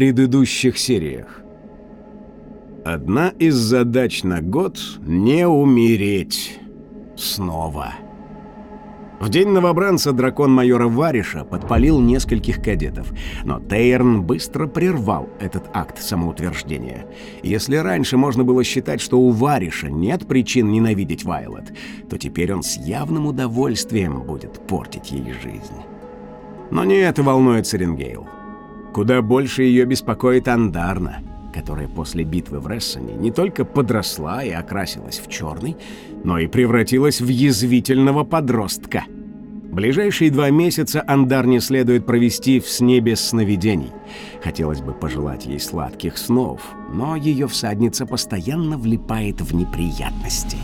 предыдущих сериях Одна из задач на год — не умереть. Снова. В день новобранца дракон майора Вариша подпалил нескольких кадетов, но Тейрн быстро прервал этот акт самоутверждения. Если раньше можно было считать, что у Вариша нет причин ненавидеть Вайлот, то теперь он с явным удовольствием будет портить ей жизнь. Но не это волнует Серенгейл. Куда больше ее беспокоит Андарна, которая после битвы в Рессоне не только подросла и окрасилась в черный, но и превратилась в язвительного подростка. Ближайшие два месяца Андарне следует провести в сне без сновидений. Хотелось бы пожелать ей сладких снов, но ее всадница постоянно влипает в неприятности.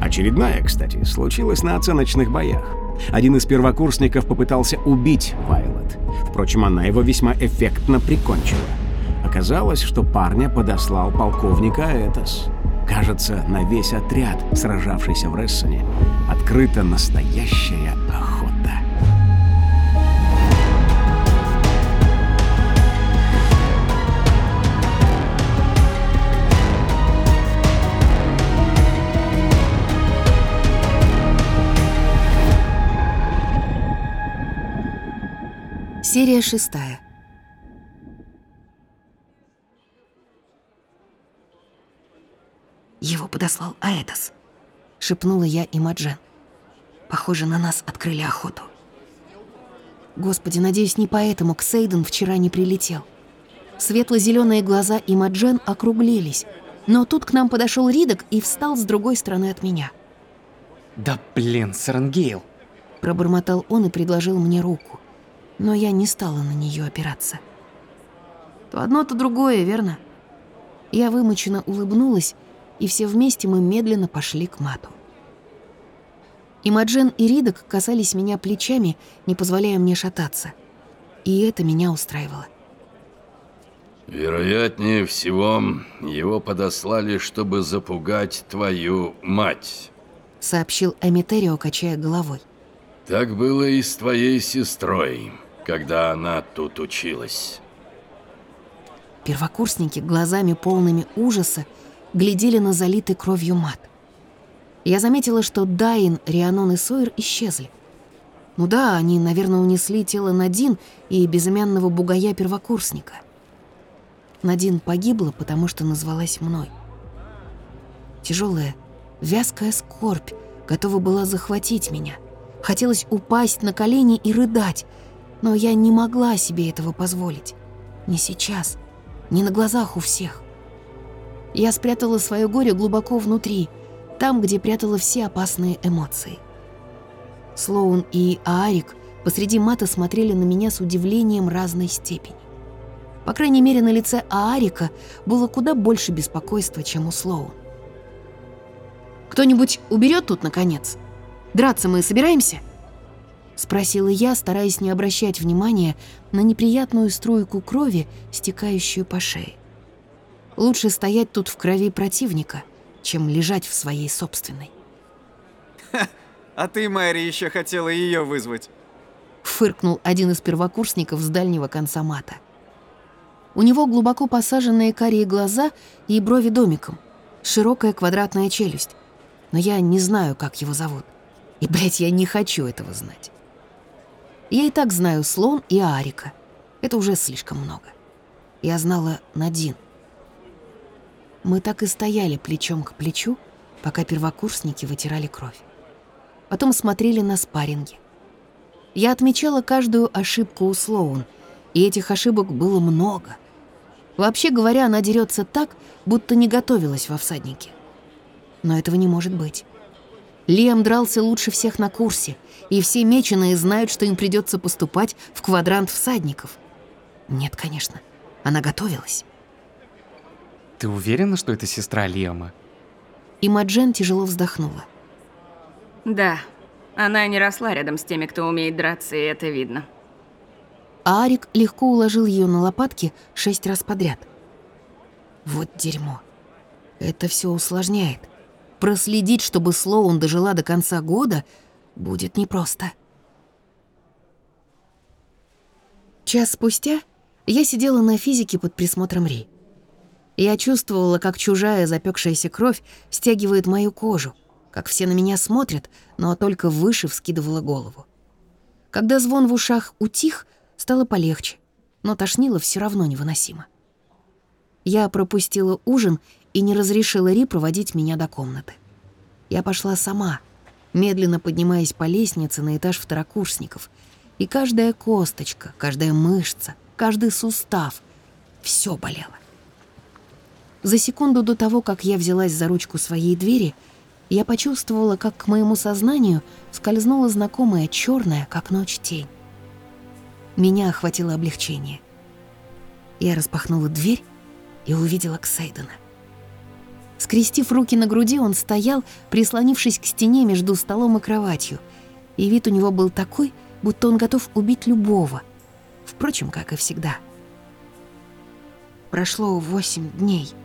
Очередная, кстати, случилась на оценочных боях. Один из первокурсников попытался убить Вайлот. Впрочем, она его весьма эффектно прикончила. Оказалось, что парня подослал полковника Этос. Кажется, на весь отряд, сражавшийся в Рессоне, открыта настоящая охота. Серия шестая. Его подослал Аэтос, шепнула я Имаджен. Похоже, на нас открыли охоту. Господи, надеюсь, не поэтому Ксейден вчера не прилетел. Светло-зеленые глаза Имаджен округлились, но тут к нам подошел Ридок и встал с другой стороны от меня. Да блин, Сарангейл. Пробормотал он и предложил мне руку, но я не стала на нее опираться. То одно, то другое, верно? Я вымученно улыбнулась, и все вместе мы медленно пошли к мату. Имаджен и Ридок касались меня плечами, не позволяя мне шататься. И это меня устраивало. Вероятнее всего, его подослали, чтобы запугать твою мать. Сообщил Эмитерио, качая головой. Так было и с твоей сестрой, когда она тут училась. Первокурсники глазами полными ужаса глядели на залитый кровью мат. Я заметила, что Дайн, Рианон и Сойер исчезли. Ну да, они, наверное, унесли тело Надин и безымянного бугая-первокурсника. Надин погибла, потому что назвалась мной. Тяжелая, вязкая скорбь готова была захватить меня. Хотелось упасть на колени и рыдать, но я не могла себе этого позволить. Не сейчас, не на глазах у всех. Я спрятала свое горе глубоко внутри, там, где прятала все опасные эмоции. Слоун и Аарик посреди мата смотрели на меня с удивлением разной степени. По крайней мере, на лице Аарика было куда больше беспокойства, чем у Слоун. «Кто-нибудь уберет тут, наконец? Драться мы собираемся?» Спросила я, стараясь не обращать внимания на неприятную струйку крови, стекающую по шее. Лучше стоять тут в крови противника, чем лежать в своей собственной. Ха, а ты, Мэри, еще хотела ее вызвать. Фыркнул один из первокурсников с дальнего конца мата. У него глубоко посаженные карие глаза и брови домиком, широкая квадратная челюсть. Но я не знаю, как его зовут. И, блядь, я не хочу этого знать. Я и так знаю Слон и Арика. Это уже слишком много. Я знала Надин. Мы так и стояли плечом к плечу, пока первокурсники вытирали кровь. Потом смотрели на спарринги. Я отмечала каждую ошибку у Слоун, и этих ошибок было много. Вообще говоря, она дерется так, будто не готовилась во всаднике. Но этого не может быть. Лиам дрался лучше всех на курсе, и все меченые знают, что им придется поступать в квадрант всадников. Нет, конечно. Она готовилась. Ты уверена, что это сестра Лиама? И Маджен тяжело вздохнула. Да, она не росла рядом с теми, кто умеет драться, и это видно. А Арик легко уложил ее на лопатки шесть раз подряд. Вот дерьмо. Это все усложняет. Проследить, чтобы Слоун дожила до конца года, будет непросто. Час спустя я сидела на физике под присмотром Ри. Я чувствовала, как чужая запекшаяся кровь стягивает мою кожу, как все на меня смотрят, но только выше вскидывала голову. Когда звон в ушах утих, стало полегче, но тошнило все равно невыносимо. Я пропустила ужин и не разрешила Ри проводить меня до комнаты. Я пошла сама, медленно поднимаясь по лестнице на этаж второкурсников, и каждая косточка, каждая мышца, каждый сустав — все болело. За секунду до того, как я взялась за ручку своей двери, я почувствовала, как к моему сознанию скользнула знакомая черная, как ночь, тень. Меня охватило облегчение. Я распахнула дверь и увидела Ксейдена. Скрестив руки на груди, он стоял, прислонившись к стене между столом и кроватью, и вид у него был такой, будто он готов убить любого. Впрочем, как и всегда. Прошло восемь дней —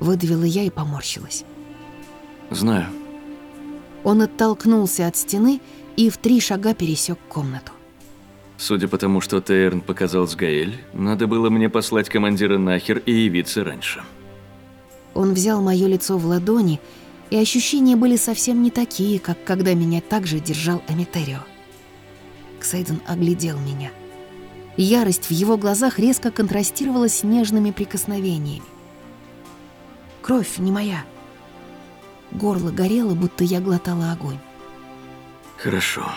Выдавила я и поморщилась. Знаю. Он оттолкнулся от стены и в три шага пересек комнату. Судя по тому, что Тейрн показал с Гаэль, надо было мне послать командира нахер и явиться раньше. Он взял мое лицо в ладони, и ощущения были совсем не такие, как когда меня также держал Эмитерио. Ксейден оглядел меня. Ярость в его глазах резко контрастировала с нежными прикосновениями. Кровь не моя. Горло горело, будто я глотала огонь. Хорошо.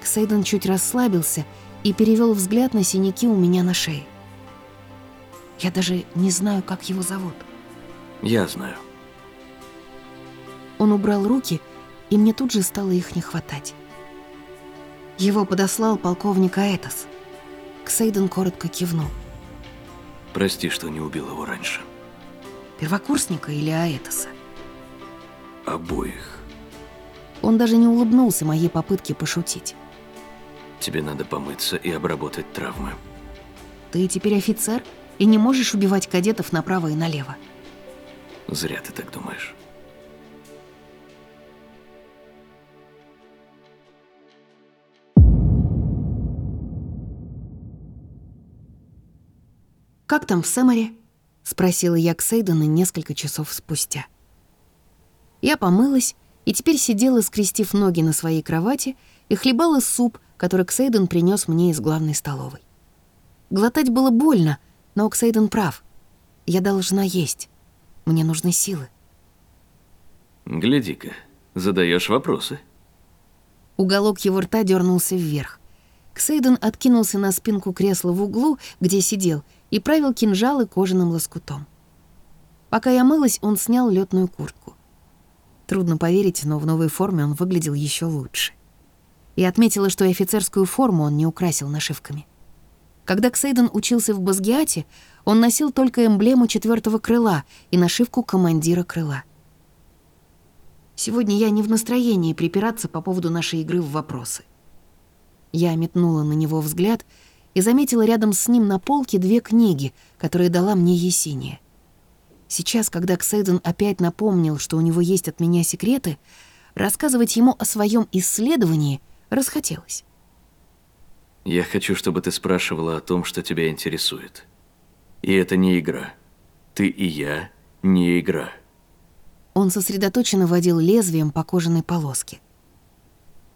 Ксейден чуть расслабился и перевел взгляд на синяки у меня на шее. Я даже не знаю, как его зовут. Я знаю. Он убрал руки, и мне тут же стало их не хватать. Его подослал полковник Аэтос. Ксейден коротко кивнул. Прости, что не убил его раньше. Первокурсника или Аэтоса? Обоих. Он даже не улыбнулся моей попытке пошутить. Тебе надо помыться и обработать травмы. Ты теперь офицер и не можешь убивать кадетов направо и налево. Зря ты так думаешь. Как там в Сэморе? — спросила я Ксейдена несколько часов спустя. Я помылась и теперь сидела, скрестив ноги на своей кровати, и хлебала суп, который Ксейден принес мне из главной столовой. Глотать было больно, но Ксейден прав. Я должна есть. Мне нужны силы. Гляди-ка, задаешь вопросы. Уголок его рта дернулся вверх. Ксейден откинулся на спинку кресла в углу, где сидел, и правил кинжалы кожаным лоскутом. Пока я мылась, он снял летную куртку. Трудно поверить, но в новой форме он выглядел еще лучше. Я отметила, что и офицерскую форму он не украсил нашивками. Когда Ксейден учился в Базгиате, он носил только эмблему четвертого крыла и нашивку командира крыла. Сегодня я не в настроении припираться по поводу нашей игры в вопросы. Я метнула на него взгляд — и заметила рядом с ним на полке две книги, которые дала мне Есения. Сейчас, когда Ксейден опять напомнил, что у него есть от меня секреты, рассказывать ему о своем исследовании расхотелось. Я хочу, чтобы ты спрашивала о том, что тебя интересует. И это не игра. Ты и я не игра. Он сосредоточенно водил лезвием по кожаной полоске.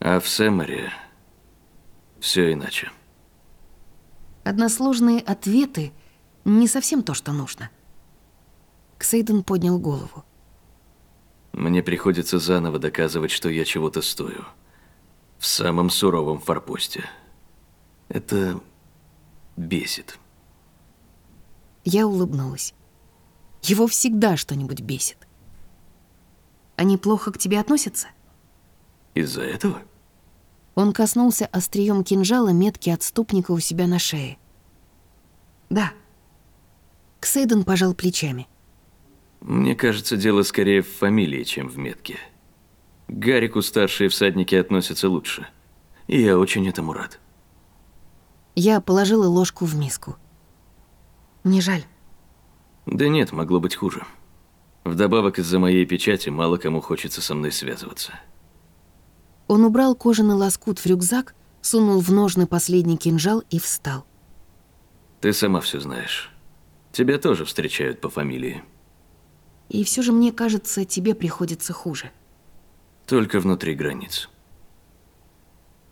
А в Сэморе все иначе. Односложные ответы — не совсем то, что нужно. Ксейден поднял голову. Мне приходится заново доказывать, что я чего-то стою. В самом суровом форпосте. Это бесит. Я улыбнулась. Его всегда что-нибудь бесит. Они плохо к тебе относятся? Из-за этого? Он коснулся острием кинжала метки отступника у себя на шее. Да. Ксейден пожал плечами. Мне кажется, дело скорее в фамилии, чем в метке. Гарику старшие всадники относятся лучше. И я очень этому рад. Я положила ложку в миску. Мне жаль. Да нет, могло быть хуже. Вдобавок, из-за моей печати мало кому хочется со мной связываться. Он убрал кожаный лоскут в рюкзак, сунул в ножны последний кинжал и встал. Ты сама все знаешь. Тебя тоже встречают по фамилии. И все же мне кажется, тебе приходится хуже. Только внутри границ.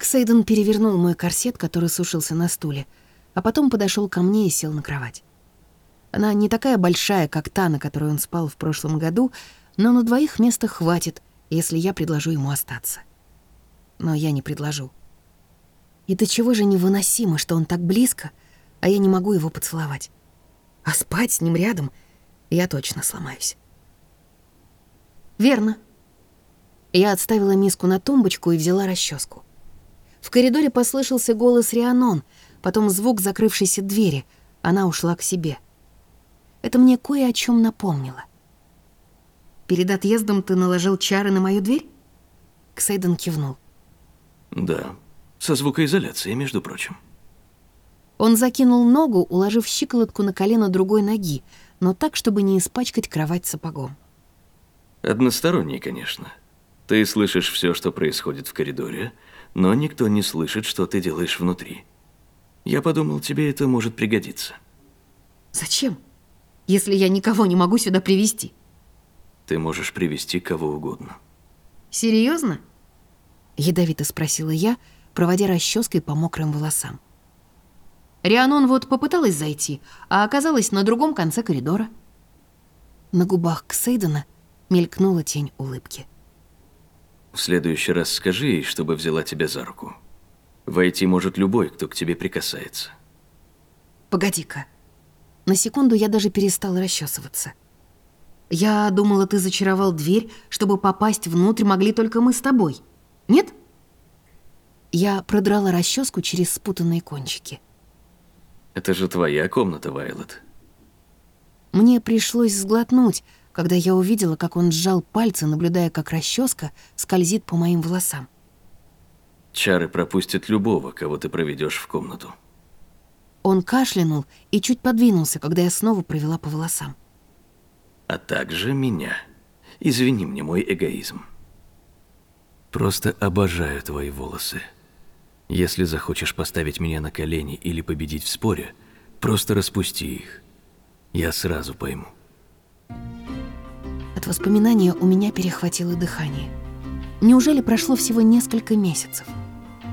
Ксейден перевернул мой корсет, который сушился на стуле, а потом подошел ко мне и сел на кровать. Она не такая большая, как та, на которой он спал в прошлом году, но на двоих места хватит, если я предложу ему остаться. Но я не предложу. И до чего же невыносимо, что он так близко, а я не могу его поцеловать. А спать с ним рядом я точно сломаюсь. Верно. Я отставила миску на тумбочку и взяла расческу. В коридоре послышался голос Рианон, потом звук закрывшейся двери. Она ушла к себе. Это мне кое о чем напомнило. «Перед отъездом ты наложил чары на мою дверь?» Ксейден кивнул. Да, со звукоизоляцией, между прочим. Он закинул ногу, уложив щиколотку на колено другой ноги, но так, чтобы не испачкать кровать сапогом. Односторонний, конечно. Ты слышишь все, что происходит в коридоре, но никто не слышит, что ты делаешь внутри. Я подумал, тебе это может пригодиться. «Зачем? Если я никого не могу сюда привести Ты можешь привести кого угодно. Серьезно? Ядовито спросила я, проводя расческой по мокрым волосам. Рианон вот попыталась зайти, а оказалась на другом конце коридора. На губах Ксейдена мелькнула тень улыбки. В следующий раз скажи ей, чтобы взяла тебя за руку. Войти может любой, кто к тебе прикасается. Погоди-ка. На секунду я даже перестала расчесываться. Я думала, ты зачаровал дверь, чтобы попасть внутрь могли только мы с тобой. Нет? Я продрала расческу через спутанные кончики. Это же твоя комната, Вайлот. Мне пришлось сглотнуть, когда я увидела, как он сжал пальцы, наблюдая, как расческа скользит по моим волосам. Чары пропустят любого, кого ты проведешь в комнату. Он кашлянул и чуть подвинулся, когда я снова провела по волосам. А также меня. Извини мне мой эгоизм. Просто обожаю твои волосы. Если захочешь поставить меня на колени или победить в споре, просто распусти их. Я сразу пойму. От воспоминания у меня перехватило дыхание. Неужели прошло всего несколько месяцев?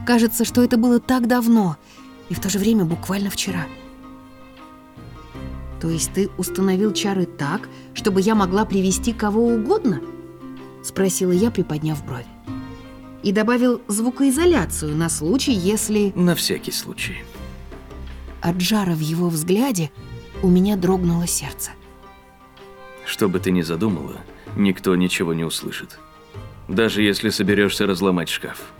Кажется, что это было так давно, и в то же время буквально вчера. То есть ты установил чары так, чтобы я могла привести кого угодно? Спросила я, приподняв брови. И добавил звукоизоляцию на случай, если... На всякий случай. От жара в его взгляде у меня дрогнуло сердце. Что бы ты ни задумала, никто ничего не услышит. Даже если соберешься разломать шкаф.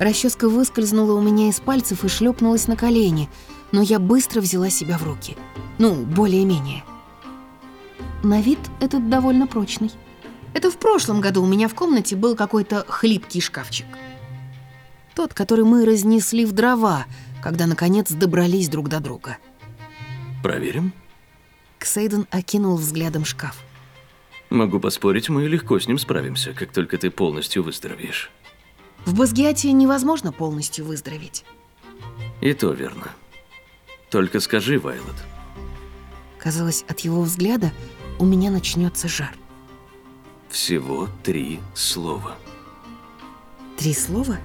Расческа выскользнула у меня из пальцев и шлепнулась на колени, но я быстро взяла себя в руки. Ну, более-менее. На вид этот довольно прочный. Это в прошлом году у меня в комнате был какой-то хлипкий шкафчик. Тот, который мы разнесли в дрова, когда наконец добрались друг до друга. Проверим? Ксейден окинул взглядом шкаф. Могу поспорить, мы легко с ним справимся, как только ты полностью выздоровеешь. В Базгиате невозможно полностью выздороветь. И то верно. Только скажи, Вайлот. Казалось, от его взгляда у меня начнется жар. Всего три слова. Три слова?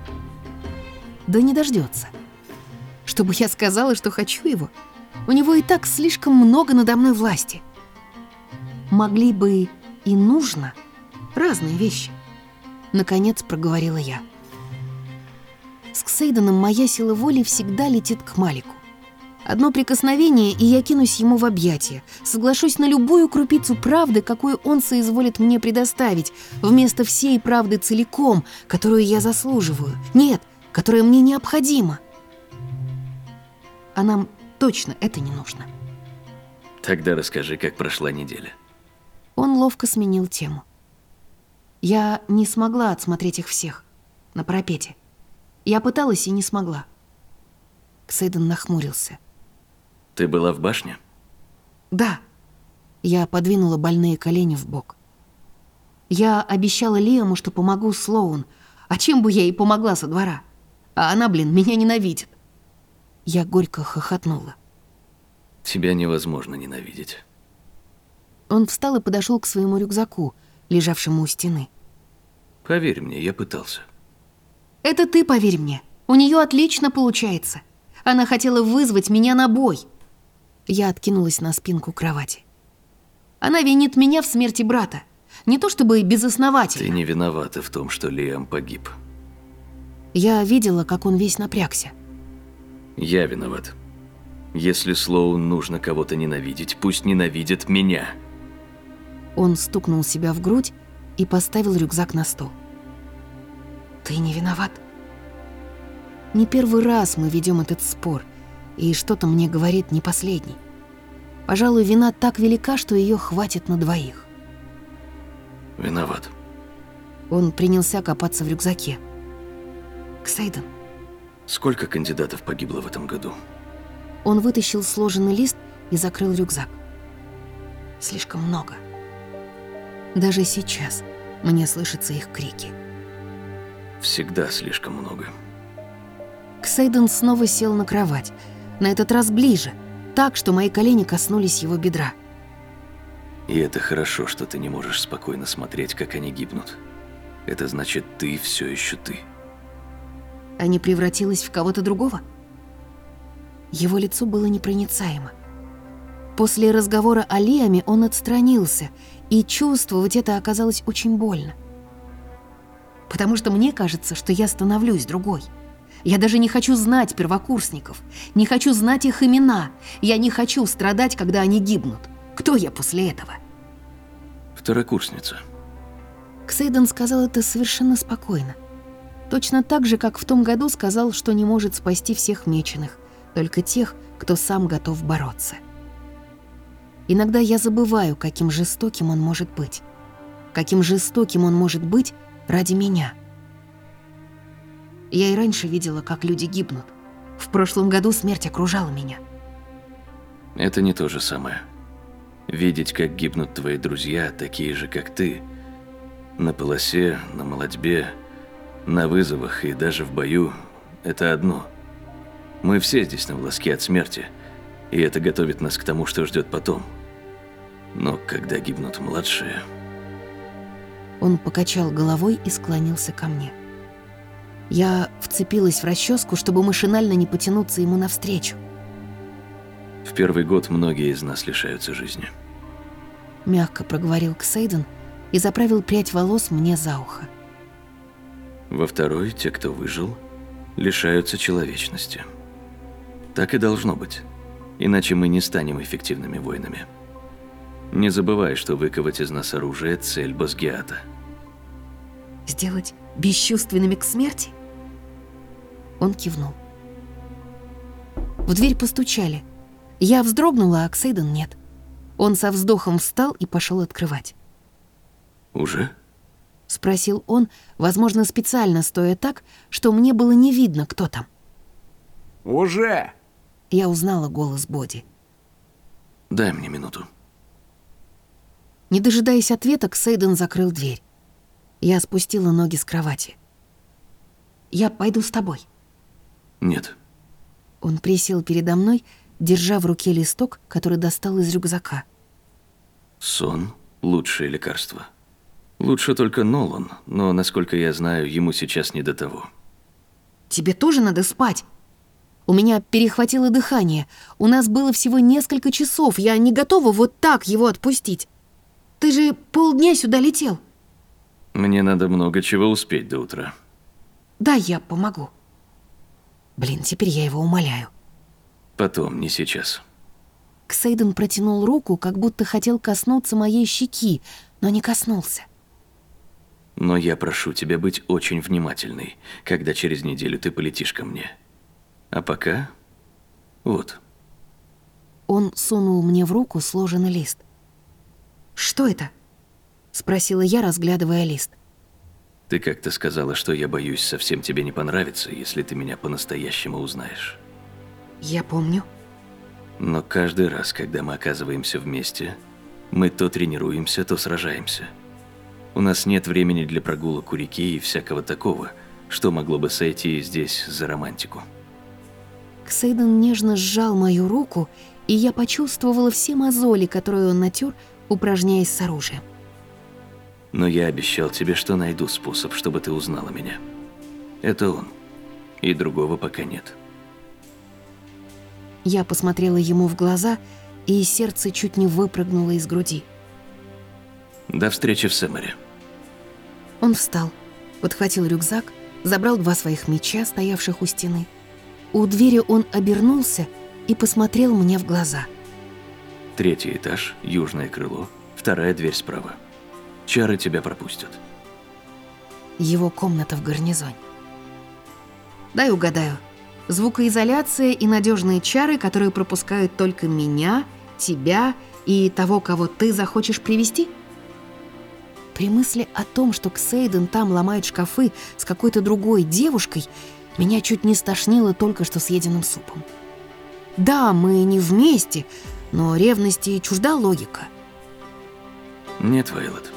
Да не дождется. Чтобы я сказала, что хочу его. У него и так слишком много надо мной власти. Могли бы и нужно разные вещи. Наконец проговорила я. С Ксейденом моя сила воли всегда летит к Малику. Одно прикосновение, и я кинусь ему в объятия. Соглашусь на любую крупицу правды, какую он соизволит мне предоставить, вместо всей правды целиком, которую я заслуживаю. Нет, которая мне необходима. А нам точно это не нужно. Тогда расскажи, как прошла неделя. Он ловко сменил тему. Я не смогла отсмотреть их всех. На парапете. Я пыталась и не смогла. Ксейден нахмурился. Ты была в башне? Да. Я подвинула больные колени в бок. Я обещала Лиаму, что помогу Слоун. А чем бы я ей помогла со двора? А она, блин, меня ненавидит. Я горько хохотнула. Тебя невозможно ненавидеть. Он встал и подошел к своему рюкзаку, лежавшему у стены. Поверь мне, я пытался. Это ты поверь мне. У нее отлично получается. Она хотела вызвать меня на бой. Я откинулась на спинку кровати. Она винит меня в смерти брата. Не то чтобы безосновательно. Ты не виновата в том, что Лиам погиб. Я видела, как он весь напрягся. Я виноват. Если Слоун нужно кого-то ненавидеть, пусть ненавидит меня. Он стукнул себя в грудь и поставил рюкзак на стол. Ты не виноват. Не первый раз мы ведем этот спор, и что-то мне говорит не последний. Пожалуй, вина так велика, что ее хватит на двоих. Виноват. Он принялся копаться в рюкзаке. Ксейден. Сколько кандидатов погибло в этом году? Он вытащил сложенный лист и закрыл рюкзак. Слишком много. Даже сейчас мне слышатся их крики. Всегда слишком много. Ксейден снова сел на кровать, на этот раз ближе, так, что мои колени коснулись его бедра. И это хорошо, что ты не можешь спокойно смотреть, как они гибнут. Это значит, ты все еще ты. А не превратилась в кого-то другого? Его лицо было непроницаемо. После разговора о Лиаме он отстранился, и чувствовать это оказалось очень больно. Потому что мне кажется, что я становлюсь другой. Я даже не хочу знать первокурсников, не хочу знать их имена. Я не хочу страдать, когда они гибнут. Кто я после этого? Второкурсница. Ксейден сказал это совершенно спокойно. Точно так же, как в том году сказал, что не может спасти всех меченых, только тех, кто сам готов бороться. Иногда я забываю, каким жестоким он может быть. Каким жестоким он может быть ради меня. Я и раньше видела, как люди гибнут. В прошлом году смерть окружала меня. Это не то же самое. Видеть, как гибнут твои друзья, такие же, как ты, на полосе, на молодьбе, на вызовах и даже в бою – это одно. Мы все здесь на волоске от смерти, и это готовит нас к тому, что ждет потом. Но когда гибнут младшие... Он покачал головой и склонился ко мне. Я вцепилась в расческу, чтобы машинально не потянуться ему навстречу. В первый год многие из нас лишаются жизни. Мягко проговорил Ксейден и заправил прядь волос мне за ухо. Во второй, те, кто выжил, лишаются человечности. Так и должно быть. Иначе мы не станем эффективными воинами. Не забывай, что выковать из нас оружие – цель Базгиата. Сделать бесчувственными к смерти? Он кивнул. В дверь постучали. Я вздрогнула, а Ксейден нет. Он со вздохом встал и пошел открывать. Уже? Спросил он, возможно, специально стоя так, что мне было не видно, кто там. «Уже!» Я узнала голос Боди. Дай мне минуту. Не дожидаясь ответа, Ксейден закрыл дверь. Я спустила ноги с кровати. «Я пойду с тобой». Нет. Он присел передо мной, держа в руке листок, который достал из рюкзака. Сон – лучшее лекарство. Лучше только Нолан, но, насколько я знаю, ему сейчас не до того. «Тебе тоже надо спать?» У меня перехватило дыхание. У нас было всего несколько часов. Я не готова вот так его отпустить. Ты же полдня сюда летел. Мне надо много чего успеть до утра. Да, я помогу. Блин, теперь я его умоляю. Потом, не сейчас. Ксейден протянул руку, как будто хотел коснуться моей щеки, но не коснулся. Но я прошу тебя быть очень внимательной, когда через неделю ты полетишь ко мне. А пока... Вот. он сунул мне в руку сложенный лист. «Что это?» — спросила я, разглядывая лист. Ты как-то сказала, что я боюсь совсем тебе не понравится, если ты меня по-настоящему узнаешь. «Я помню». Но каждый раз, когда мы оказываемся вместе, мы то тренируемся, то сражаемся. У нас нет времени для прогулок у реки и всякого такого, что могло бы сойти здесь за романтику. Ксейден нежно сжал мою руку, и я почувствовала все мозоли, которые он натер, упражняясь с оружием. Но я обещал тебе, что найду способ, чтобы ты узнала меня. Это он. И другого пока нет. Я посмотрела ему в глаза, и сердце чуть не выпрыгнуло из груди. До встречи в Сэморе. Он встал, подхватил рюкзак, забрал два своих меча, стоявших у стены. У двери он обернулся и посмотрел мне в глаза. Третий этаж, южное крыло, вторая дверь справа. Чары тебя пропустят. Его комната в гарнизоне. Дай угадаю. Звукоизоляция и надежные чары, которые пропускают только меня, тебя и того, кого ты захочешь привести? При мысли о том, что Ксейден там ломает шкафы с какой-то другой девушкой, меня чуть не стошнило только что съеденным супом. Да, мы не вместе, но ревности чужда логика. Нет, Вайлот.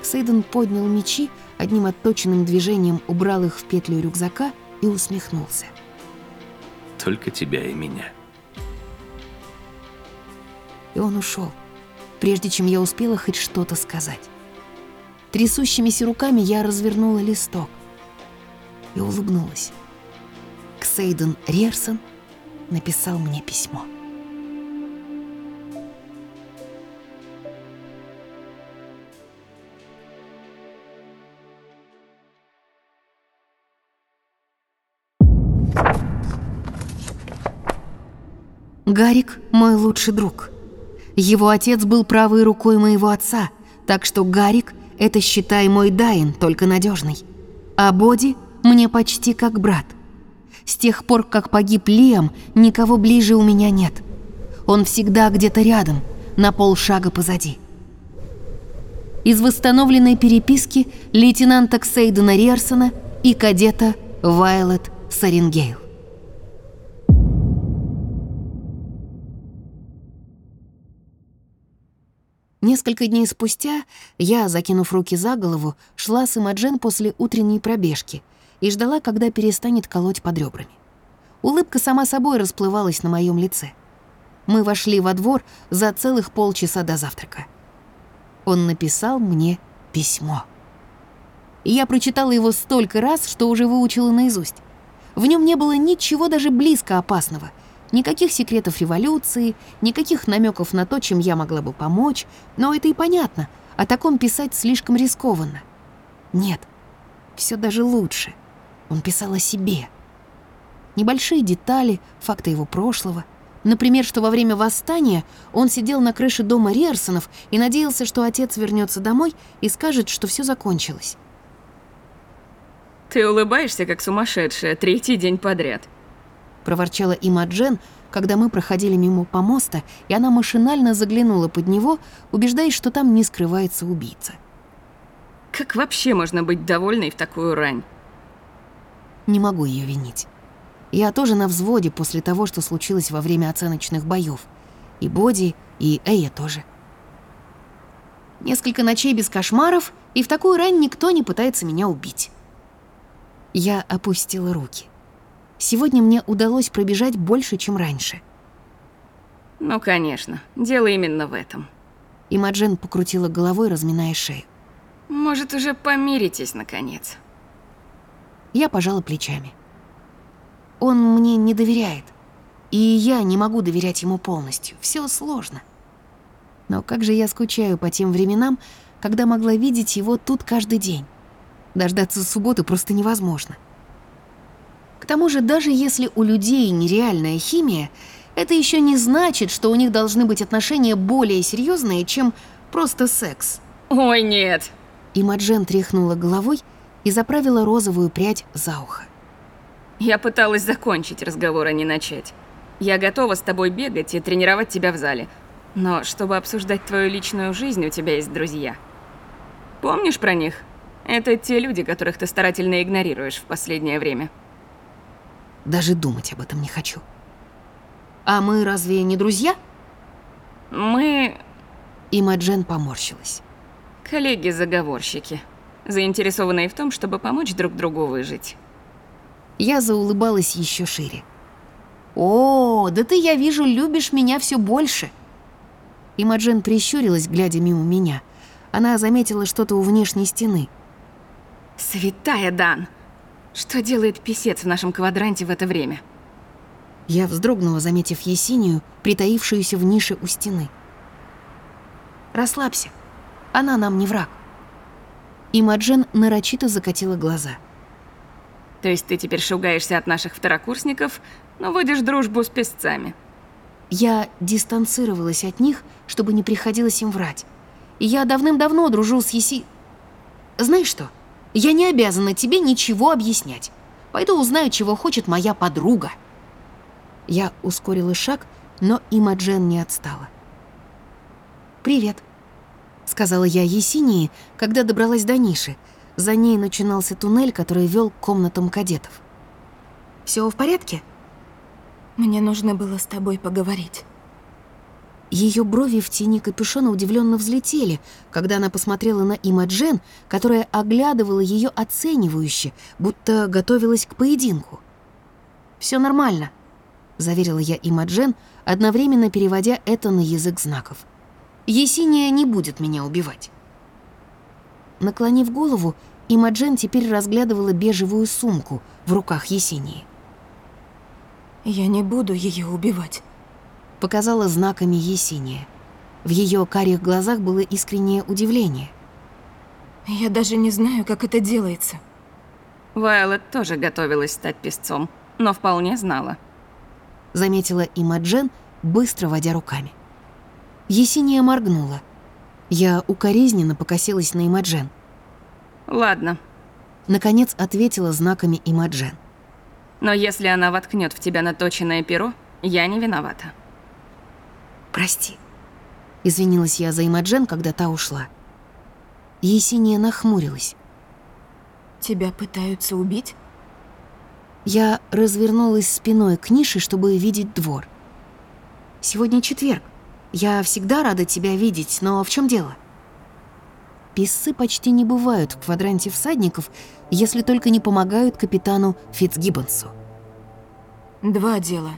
Сейден поднял мечи, одним отточенным движением убрал их в петлю рюкзака и усмехнулся. Только тебя и меня. И он ушел, прежде чем я успела хоть что-то сказать. Трясущимися руками я развернула листок и улыбнулась. Ксейден Рерсон написал мне письмо. Гарик – мой лучший друг. Его отец был правой рукой моего отца, так что Гарик – это, считай, мой Дайн, только надежный. А Боди мне почти как брат. С тех пор, как погиб Лиам, никого ближе у меня нет. Он всегда где-то рядом, на полшага позади. Из восстановленной переписки лейтенанта Ксейдена Риарсона и кадета Вайлет Сарингейл. Несколько дней спустя я, закинув руки за голову, шла с Имаджен после утренней пробежки и ждала, когда перестанет колоть под ребрами. Улыбка сама собой расплывалась на моем лице. Мы вошли во двор за целых полчаса до завтрака. Он написал мне письмо. Я прочитала его столько раз, что уже выучила наизусть. В нем не было ничего даже близко опасного — Никаких секретов революции, никаких намеков на то, чем я могла бы помочь, но это и понятно, о таком писать слишком рискованно. Нет, все даже лучше. Он писал о себе. Небольшие детали, факты его прошлого. Например, что во время восстания он сидел на крыше дома Риерсонов и надеялся, что отец вернется домой и скажет, что все закончилось. Ты улыбаешься, как сумасшедшая, третий день подряд. — проворчала Имаджен, когда мы проходили мимо помоста, и она машинально заглянула под него, убеждаясь, что там не скрывается убийца. Как вообще можно быть довольной в такую рань? Не могу ее винить. Я тоже на взводе после того, что случилось во время оценочных боев. И Боди, и Эя тоже. Несколько ночей без кошмаров, и в такую рань никто не пытается меня убить. Я опустила руки. Сегодня мне удалось пробежать больше, чем раньше. Ну, конечно. Дело именно в этом. Имаджен покрутила головой, разминая шею. Может, уже помиритесь, наконец. Я пожала плечами. Он мне не доверяет. И я не могу доверять ему полностью. Все сложно. Но как же я скучаю по тем временам, когда могла видеть его тут каждый день. Дождаться субботы просто невозможно. — к тому же, даже если у людей нереальная химия, это еще не значит, что у них должны быть отношения более серьезные, чем просто секс. Ой, нет. Имаджен тряхнула головой и заправила розовую прядь за ухо. Я пыталась закончить разговор, а не начать. Я готова с тобой бегать и тренировать тебя в зале. Но чтобы обсуждать твою личную жизнь, у тебя есть друзья. Помнишь про них? Это те люди, которых ты старательно игнорируешь в последнее время. Даже думать об этом не хочу. А мы разве не друзья? Мы Имаджен поморщилась. коллеги-заговорщики, заинтересованные в том, чтобы помочь друг другу выжить. Я заулыбалась еще шире. «О, да ты, я вижу, любишь меня все больше!» Имаджен прищурилась, глядя мимо меня. Она заметила что-то у внешней стены. Святая Дан! Что делает писец в нашем квадранте в это время? Я вздрогнула, заметив Есинию, притаившуюся в нише у стены. «Расслабься. Она нам не враг». Имаджен нарочито закатила глаза. То есть ты теперь шугаешься от наших второкурсников, но водишь дружбу с песцами. Я дистанцировалась от них, чтобы не приходилось им врать. И я давным-давно дружу с Еси... Знаешь что? Я не обязана тебе ничего объяснять. Пойду узнаю, чего хочет моя подруга. Я ускорила шаг, но Имаджен не отстала. «Привет», — сказала я Есинии, когда добралась до ниши. За ней начинался туннель, который вел к комнатам кадетов. Все в порядке?» Мне нужно было с тобой поговорить. Ее брови в тени капюшона удивленно взлетели, когда она посмотрела на Имаджен, которая оглядывала ее оценивающе, будто готовилась к поединку. Все нормально», — заверила я Имаджен, одновременно переводя это на язык знаков. «Есения не будет меня убивать». Наклонив голову, Имаджен теперь разглядывала бежевую сумку в руках Есении. Я не буду ее убивать. Показала знаками Есения. В ее карих глазах было искреннее удивление. Я даже не знаю, как это делается. Вайлет тоже готовилась стать песцом, но вполне знала. Заметила Имаджен, быстро водя руками. Есения моргнула. Я укоризненно покосилась на Имаджен. Ладно, Наконец ответила знаками Имаджен. но если она воткнет в тебя наточенное перо, я не виновата. «Прости», — извинилась я за Имаджен, когда та ушла. Есения нахмурилась. Тебя пытаются убить? Я развернулась спиной к нише, чтобы видеть двор. «Сегодня четверг. Я всегда рада тебя видеть, но в чем дело?» Писцы почти не бывают в квадранте всадников, если только не помогают капитану Фицгиббонсу. Два дела.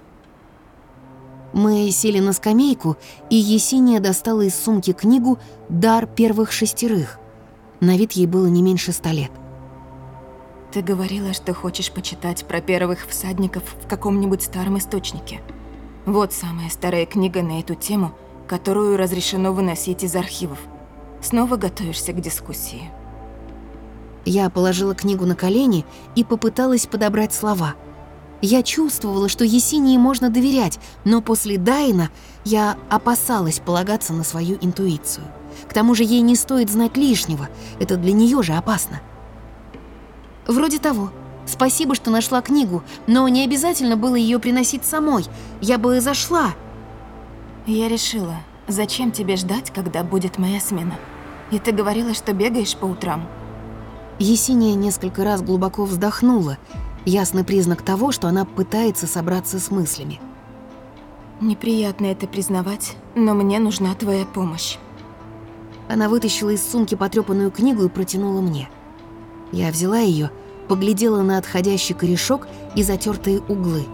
Мы сели на скамейку, и Есения достала из сумки книгу «Дар первых шестерых». На вид ей было не меньше ста лет. Ты говорила, что хочешь почитать про первых всадников в каком-нибудь старом источнике. Вот самая старая книга на эту тему, которую разрешено выносить из архивов. Снова готовишься к дискуссии. Я положила книгу на колени и попыталась подобрать слова. Я чувствовала, что Есении можно доверять, но после Дайна я опасалась полагаться на свою интуицию. К тому же ей не стоит знать лишнего, это для нее же опасно. Вроде того. Спасибо, что нашла книгу, но не обязательно было ее приносить самой. Я бы зашла. Я решила, зачем тебе ждать, когда будет моя смена? И ты говорила, что бегаешь по утрам. Есения несколько раз глубоко вздохнула. Ясный признак того, что она пытается собраться с мыслями. Неприятно это признавать, но мне нужна твоя помощь. Она вытащила из сумки потрепанную книгу и протянула мне. Я взяла ее, поглядела на отходящий корешок и затертые углы.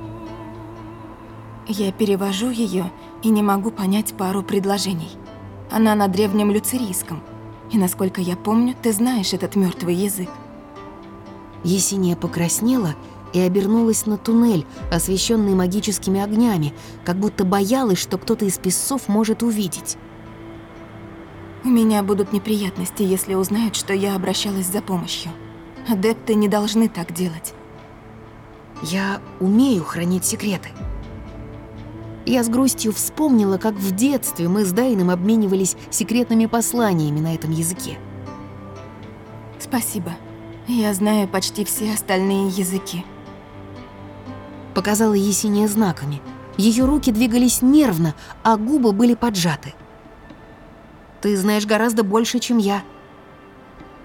Я перевожу ее и не могу понять пару предложений. Она на древнем люцерийском. И насколько я помню, ты знаешь этот мертвый язык. Есения покраснела и обернулась на туннель, освещенный магическими огнями, как будто боялась, что кто-то из песцов может увидеть. У меня будут неприятности, если узнают, что я обращалась за помощью. Адепты не должны так делать. Я умею хранить секреты. Я с грустью вспомнила, как в детстве мы с Дайном обменивались секретными посланиями на этом языке. Спасибо. Я знаю почти все остальные языки. Показала Есения знаками. Ее руки двигались нервно, а губы были поджаты. «Ты знаешь гораздо больше, чем я».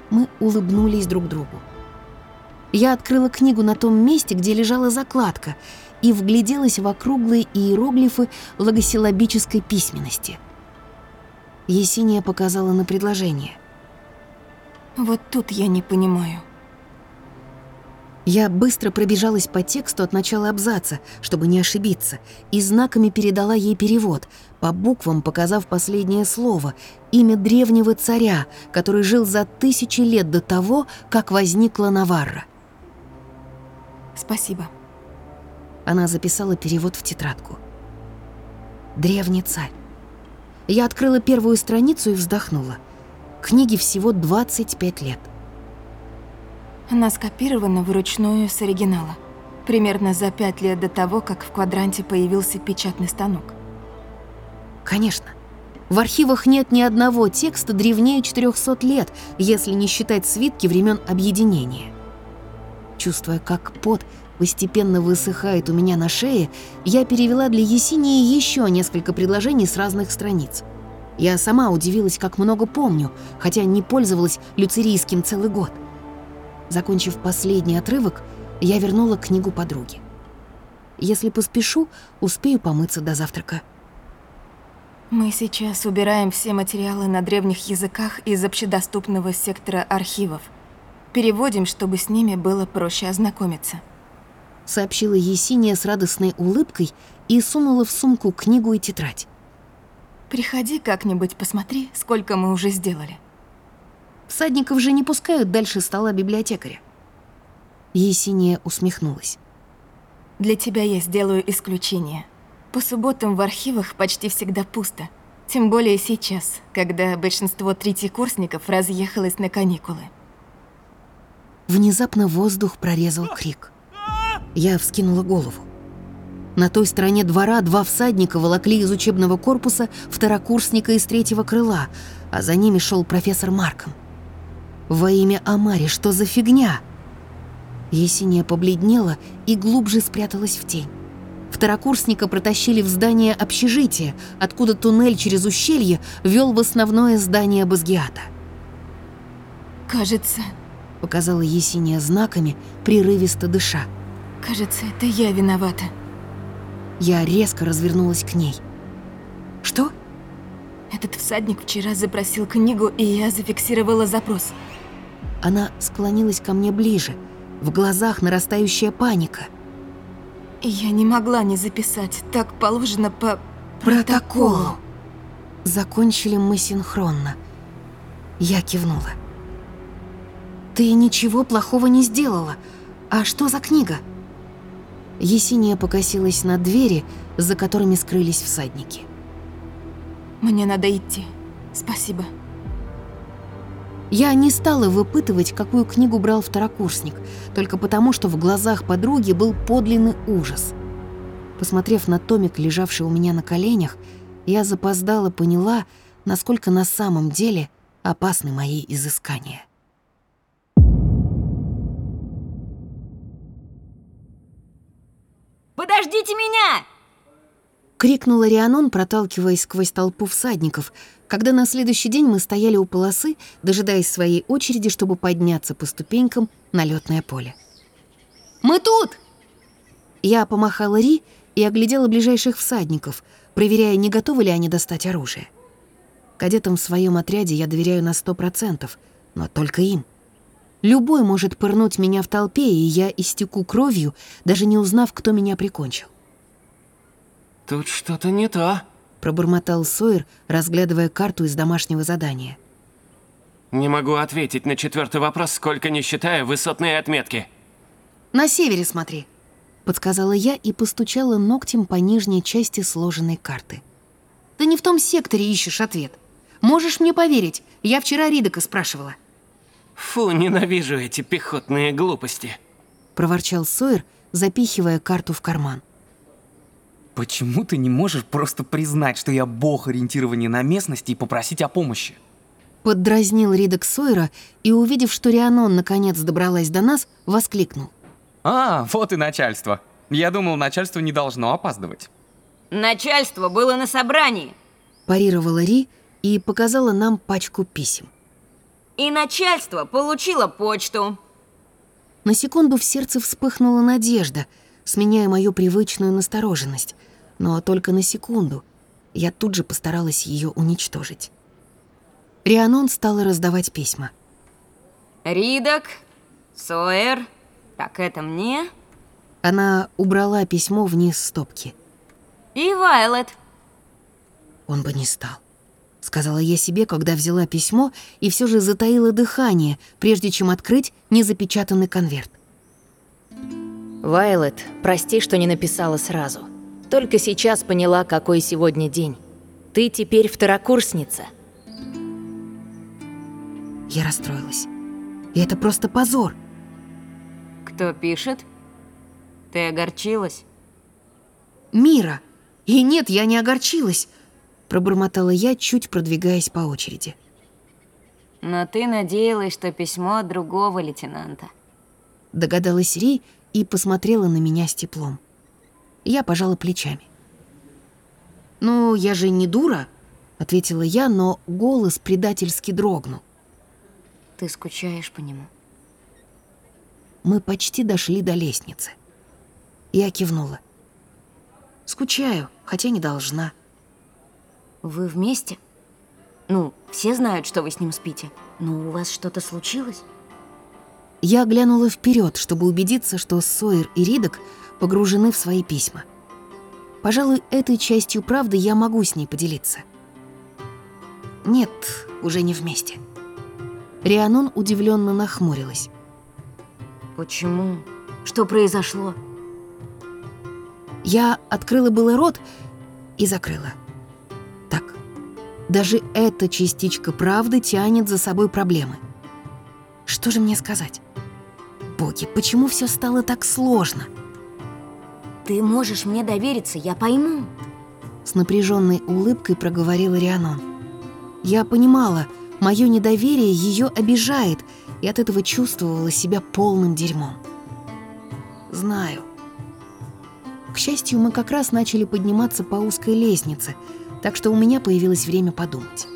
Мы улыбнулись друг другу. Я открыла книгу на том месте, где лежала закладка, и вгляделась в округлые иероглифы логосиллабической письменности. Есения показала на предложение. Вот тут я не понимаю. Я быстро пробежалась по тексту от начала абзаца, чтобы не ошибиться, и знаками передала ей перевод, по буквам показав последнее слово, имя древнего царя, который жил за тысячи лет до того, как возникла Наварра. Спасибо. Она записала перевод в тетрадку. Древний царь. Я открыла первую страницу и вздохнула. Книге всего 25 лет. Она скопирована вручную с оригинала. Примерно за пять лет до того, как в квадранте появился печатный станок. Конечно. В архивах нет ни одного текста древнее 400 лет, если не считать свитки времен объединения. Чувствуя, как пот постепенно высыхает у меня на шее, я перевела для Есении еще несколько предложений с разных страниц. Я сама удивилась, как много помню, хотя не пользовалась люцерийским целый год. Закончив последний отрывок, я вернула книгу подруге. Если поспешу, успею помыться до завтрака. Мы сейчас убираем все материалы на древних языках из общедоступного сектора архивов. Переводим, чтобы с ними было проще ознакомиться. Сообщила Есения с радостной улыбкой и сунула в сумку книгу и тетрадь. Приходи как-нибудь посмотри, сколько мы уже сделали. Всадников же не пускают дальше стола библиотекаря. Есения усмехнулась. Для тебя я сделаю исключение. По субботам в архивах почти всегда пусто. Тем более сейчас, когда большинство третьекурсников разъехалось на каникулы. Внезапно воздух прорезал крик. Я вскинула голову. На той стороне двора два всадника волокли из учебного корпуса второкурсника из третьего крыла, а за ними шел профессор Марком. Во имя Амари, что за фигня? Есения побледнела и глубже спряталась в тень. Второкурсника протащили в здание общежития, откуда туннель через ущелье вел в основное здание Базгиата. «Кажется...» — показала Есения знаками, прерывисто дыша. «Кажется, это я виновата». Я резко развернулась к ней. «Что?» Этот всадник вчера запросил книгу, и я зафиксировала запрос. Она склонилась ко мне ближе. В глазах нарастающая паника. Я не могла не записать. Так положено по протоколу. Закончили мы синхронно. Я кивнула. Ты ничего плохого не сделала. А что за книга? Есения покосилась на двери, за которыми скрылись всадники. Мне надо идти. Спасибо. Я не стала выпытывать, какую книгу брал второкурсник, только потому, что в глазах подруги был подлинный ужас. Посмотрев на томик, лежавший у меня на коленях, я запоздала поняла, насколько на самом деле опасны мои изыскания. «Подождите меня!» Крикнул Рианон, проталкиваясь сквозь толпу всадников, когда на следующий день мы стояли у полосы, дожидаясь своей очереди, чтобы подняться по ступенькам на лётное поле. «Мы тут!» Я помахала Ри и оглядела ближайших всадников, проверяя, не готовы ли они достать оружие. Кадетам в своем отряде я доверяю на сто процентов, но только им. Любой может пырнуть меня в толпе, и я истеку кровью, даже не узнав, кто меня прикончил. Тут что-то не то. Пробормотал Сойер, разглядывая карту из домашнего задания. Не могу ответить на четвертый вопрос, сколько не считая высотные отметки. На севере смотри, подсказала я и постучала ногтем по нижней части сложенной карты. Ты не в том секторе ищешь ответ. Можешь мне поверить, я вчера Ридока спрашивала. Фу, ненавижу эти пехотные глупости. Проворчал Сойер, запихивая карту в карман. Почему ты не можешь просто признать, что я бог ориентирования на местности и попросить о помощи? Поддразнил Ридок Сойера и, увидев, что Рианон наконец добралась до нас, воскликнул. А, вот и начальство. Я думал, начальство не должно опаздывать. Начальство было на собрании. Парировала Ри и показала нам пачку писем. И начальство получило почту. На секунду в сердце вспыхнула надежда, сменяя мою привычную настороженность. Но только на секунду. Я тут же постаралась ее уничтожить. Рианон стала раздавать письма. Ридок, Сойер, так это мне. Она убрала письмо вниз стопки. И Вайлет. Он бы не стал. Сказала я себе, когда взяла письмо и все же затаила дыхание, прежде чем открыть незапечатанный конверт. Вайлет, прости, что не написала сразу. Только сейчас поняла, какой сегодня день. Ты теперь второкурсница. Я расстроилась. И это просто позор. Кто пишет? Ты огорчилась? Мира. И нет, я не огорчилась. Пробормотала я, чуть продвигаясь по очереди. Но ты надеялась, что письмо от другого лейтенанта. Догадалась Ри и посмотрела на меня с теплом. Я пожала плечами. «Ну, я же не дура», — ответила я, но голос предательски дрогнул. Ты скучаешь по нему? Мы почти дошли до лестницы. Я кивнула. Скучаю, хотя не должна. Вы вместе? Ну, все знают, что вы с ним спите. Но у вас что-то случилось? Я глянула вперед, чтобы убедиться, что Сойер и Ридок погружены в свои письма. Пожалуй, этой частью правды я могу с ней поделиться. Нет, уже не вместе. Рианон удивленно нахмурилась. Почему? Что произошло? Я открыла было рот и закрыла. Так, даже эта частичка правды тянет за собой проблемы. Что же мне сказать? Боги, почему все стало так сложно? Ты можешь мне довериться, я пойму. С напряженной улыбкой проговорила Рианон. Я понимала, мое недоверие ее обижает, и от этого чувствовала себя полным дерьмом. Знаю. К счастью, мы как раз начали подниматься по узкой лестнице, так что у меня появилось время подумать.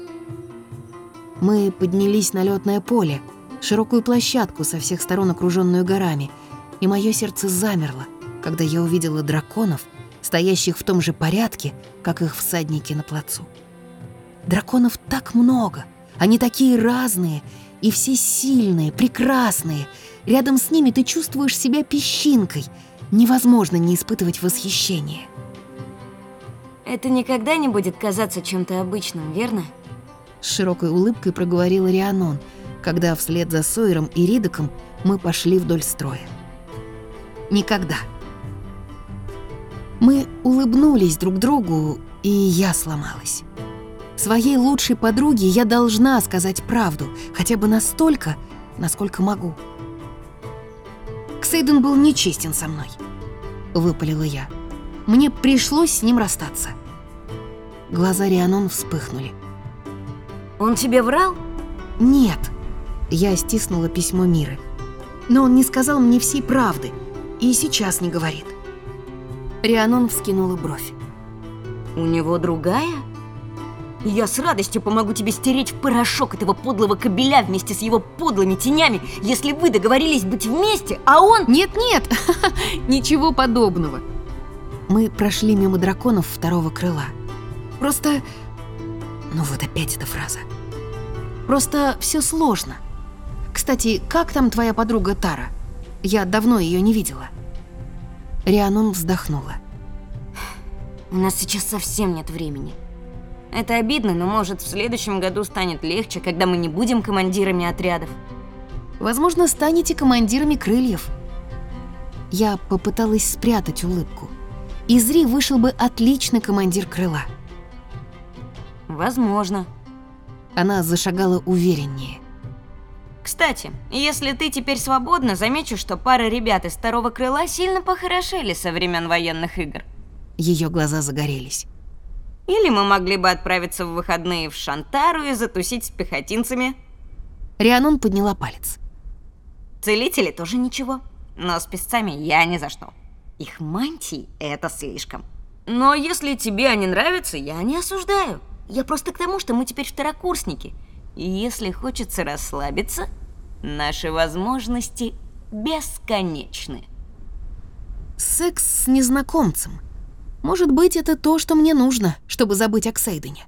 Мы поднялись на летное поле, широкую площадку со всех сторон окруженную горами, и мое сердце замерло, когда я увидела драконов, стоящих в том же порядке, как их всадники на плацу. Драконов так много, они такие разные, и все сильные, прекрасные. Рядом с ними ты чувствуешь себя песчинкой. Невозможно не испытывать восхищение. Это никогда не будет казаться чем-то обычным, верно? С широкой улыбкой проговорила Рианон, когда вслед за Сойером и Ридоком мы пошли вдоль строя. Никогда. Мы улыбнулись друг другу, и я сломалась. Своей лучшей подруге я должна сказать правду, хотя бы настолько, насколько могу. Ксейден был нечестен со мной, выпалила я. Мне пришлось с ним расстаться. Глаза Рианон вспыхнули. Он тебе врал? Нет. Я стиснула письмо Миры. Но он не сказал мне всей правды и сейчас не говорит. Рианон вскинула бровь. У него другая? Я с радостью помогу тебе стереть в порошок этого подлого кобеля вместе с его подлыми тенями, если вы договорились быть вместе, а он... Нет-нет, ничего подобного. Мы прошли мимо драконов второго крыла. Просто... Ну вот опять эта фраза. Просто все сложно. Кстати, как там твоя подруга Тара? Я давно ее не видела. Рианон вздохнула. У нас сейчас совсем нет времени. Это обидно, но может в следующем году станет легче, когда мы не будем командирами отрядов. Возможно, станете командирами крыльев. Я попыталась спрятать улыбку. Из Ри вышел бы отличный командир крыла. Возможно. Она зашагала увереннее. Кстати, если ты теперь свободна, замечу, что пара ребят из второго крыла сильно похорошели со времен военных игр. Ее глаза загорелись. Или мы могли бы отправиться в выходные в Шантару и затусить с пехотинцами. Рианон подняла палец. Целители тоже ничего, но с песцами я ни за что. Их мантии — это слишком. Но если тебе они нравятся, я не осуждаю. Я просто к тому, что мы теперь второкурсники. И если хочется расслабиться, наши возможности бесконечны. Секс с незнакомцем. Может быть, это то, что мне нужно, чтобы забыть о Ксейдене.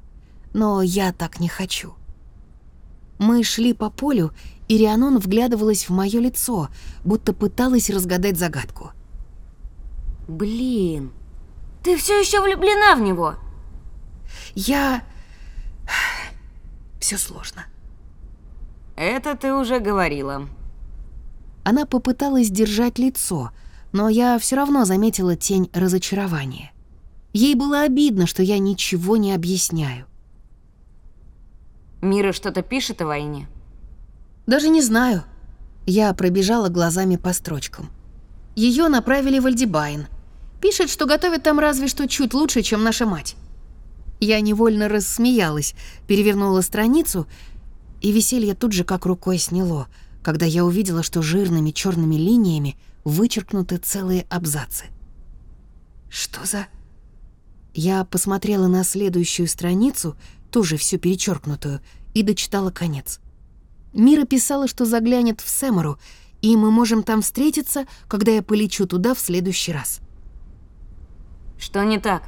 Но я так не хочу. Мы шли по полю, и Рианон вглядывалась в мое лицо, будто пыталась разгадать загадку. Блин, ты все еще влюблена в него? Я... Все сложно. Это ты уже говорила. Она попыталась держать лицо, но я все равно заметила тень разочарования. Ей было обидно, что я ничего не объясняю. Мира что-то пишет о войне? Даже не знаю. Я пробежала глазами по строчкам. Ее направили в Альдибайн. Пишет, что готовит там разве что чуть лучше, чем наша мать. Я невольно рассмеялась, перевернула страницу, и веселье тут же как рукой сняло, когда я увидела, что жирными черными линиями вычеркнуты целые абзацы. Что за... Я посмотрела на следующую страницу, тоже всю перечеркнутую, и дочитала конец. Мира писала, что заглянет в Сэмору, и мы можем там встретиться, когда я полечу туда в следующий раз. Что не так?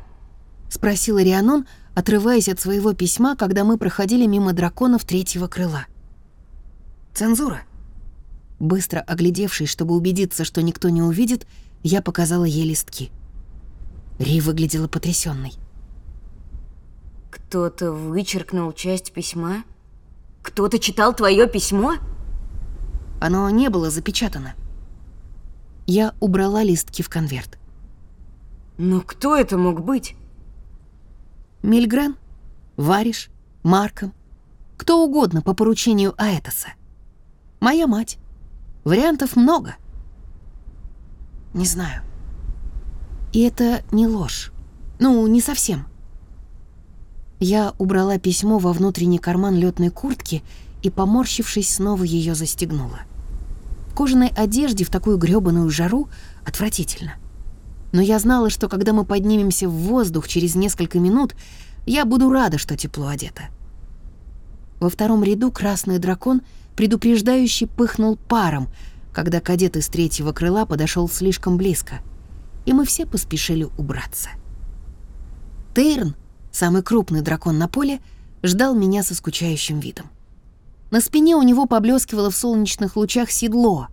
Спросила Рианон, отрываясь от своего письма, когда мы проходили мимо драконов третьего крыла. «Цензура». Быстро оглядевшись, чтобы убедиться, что никто не увидит, я показала ей листки. Ри выглядела потрясенной. Кто-то вычеркнул часть письма? Кто-то читал твое письмо? Оно не было запечатано. Я убрала листки в конверт. Но кто это мог быть? Мильгрен, Вариш, Марком, кто угодно по поручению Аэтоса. Моя мать. Вариантов много. Не знаю. И это не ложь. Ну, не совсем. Я убрала письмо во внутренний карман летной куртки и, поморщившись, снова ее застегнула. В кожаной одежде в такую грёбаную жару отвратительно но я знала, что когда мы поднимемся в воздух через несколько минут, я буду рада, что тепло одета. Во втором ряду красный дракон предупреждающе пыхнул паром, когда кадет из третьего крыла подошел слишком близко, и мы все поспешили убраться. Тейрн, самый крупный дракон на поле, ждал меня со скучающим видом. На спине у него поблескивало в солнечных лучах седло.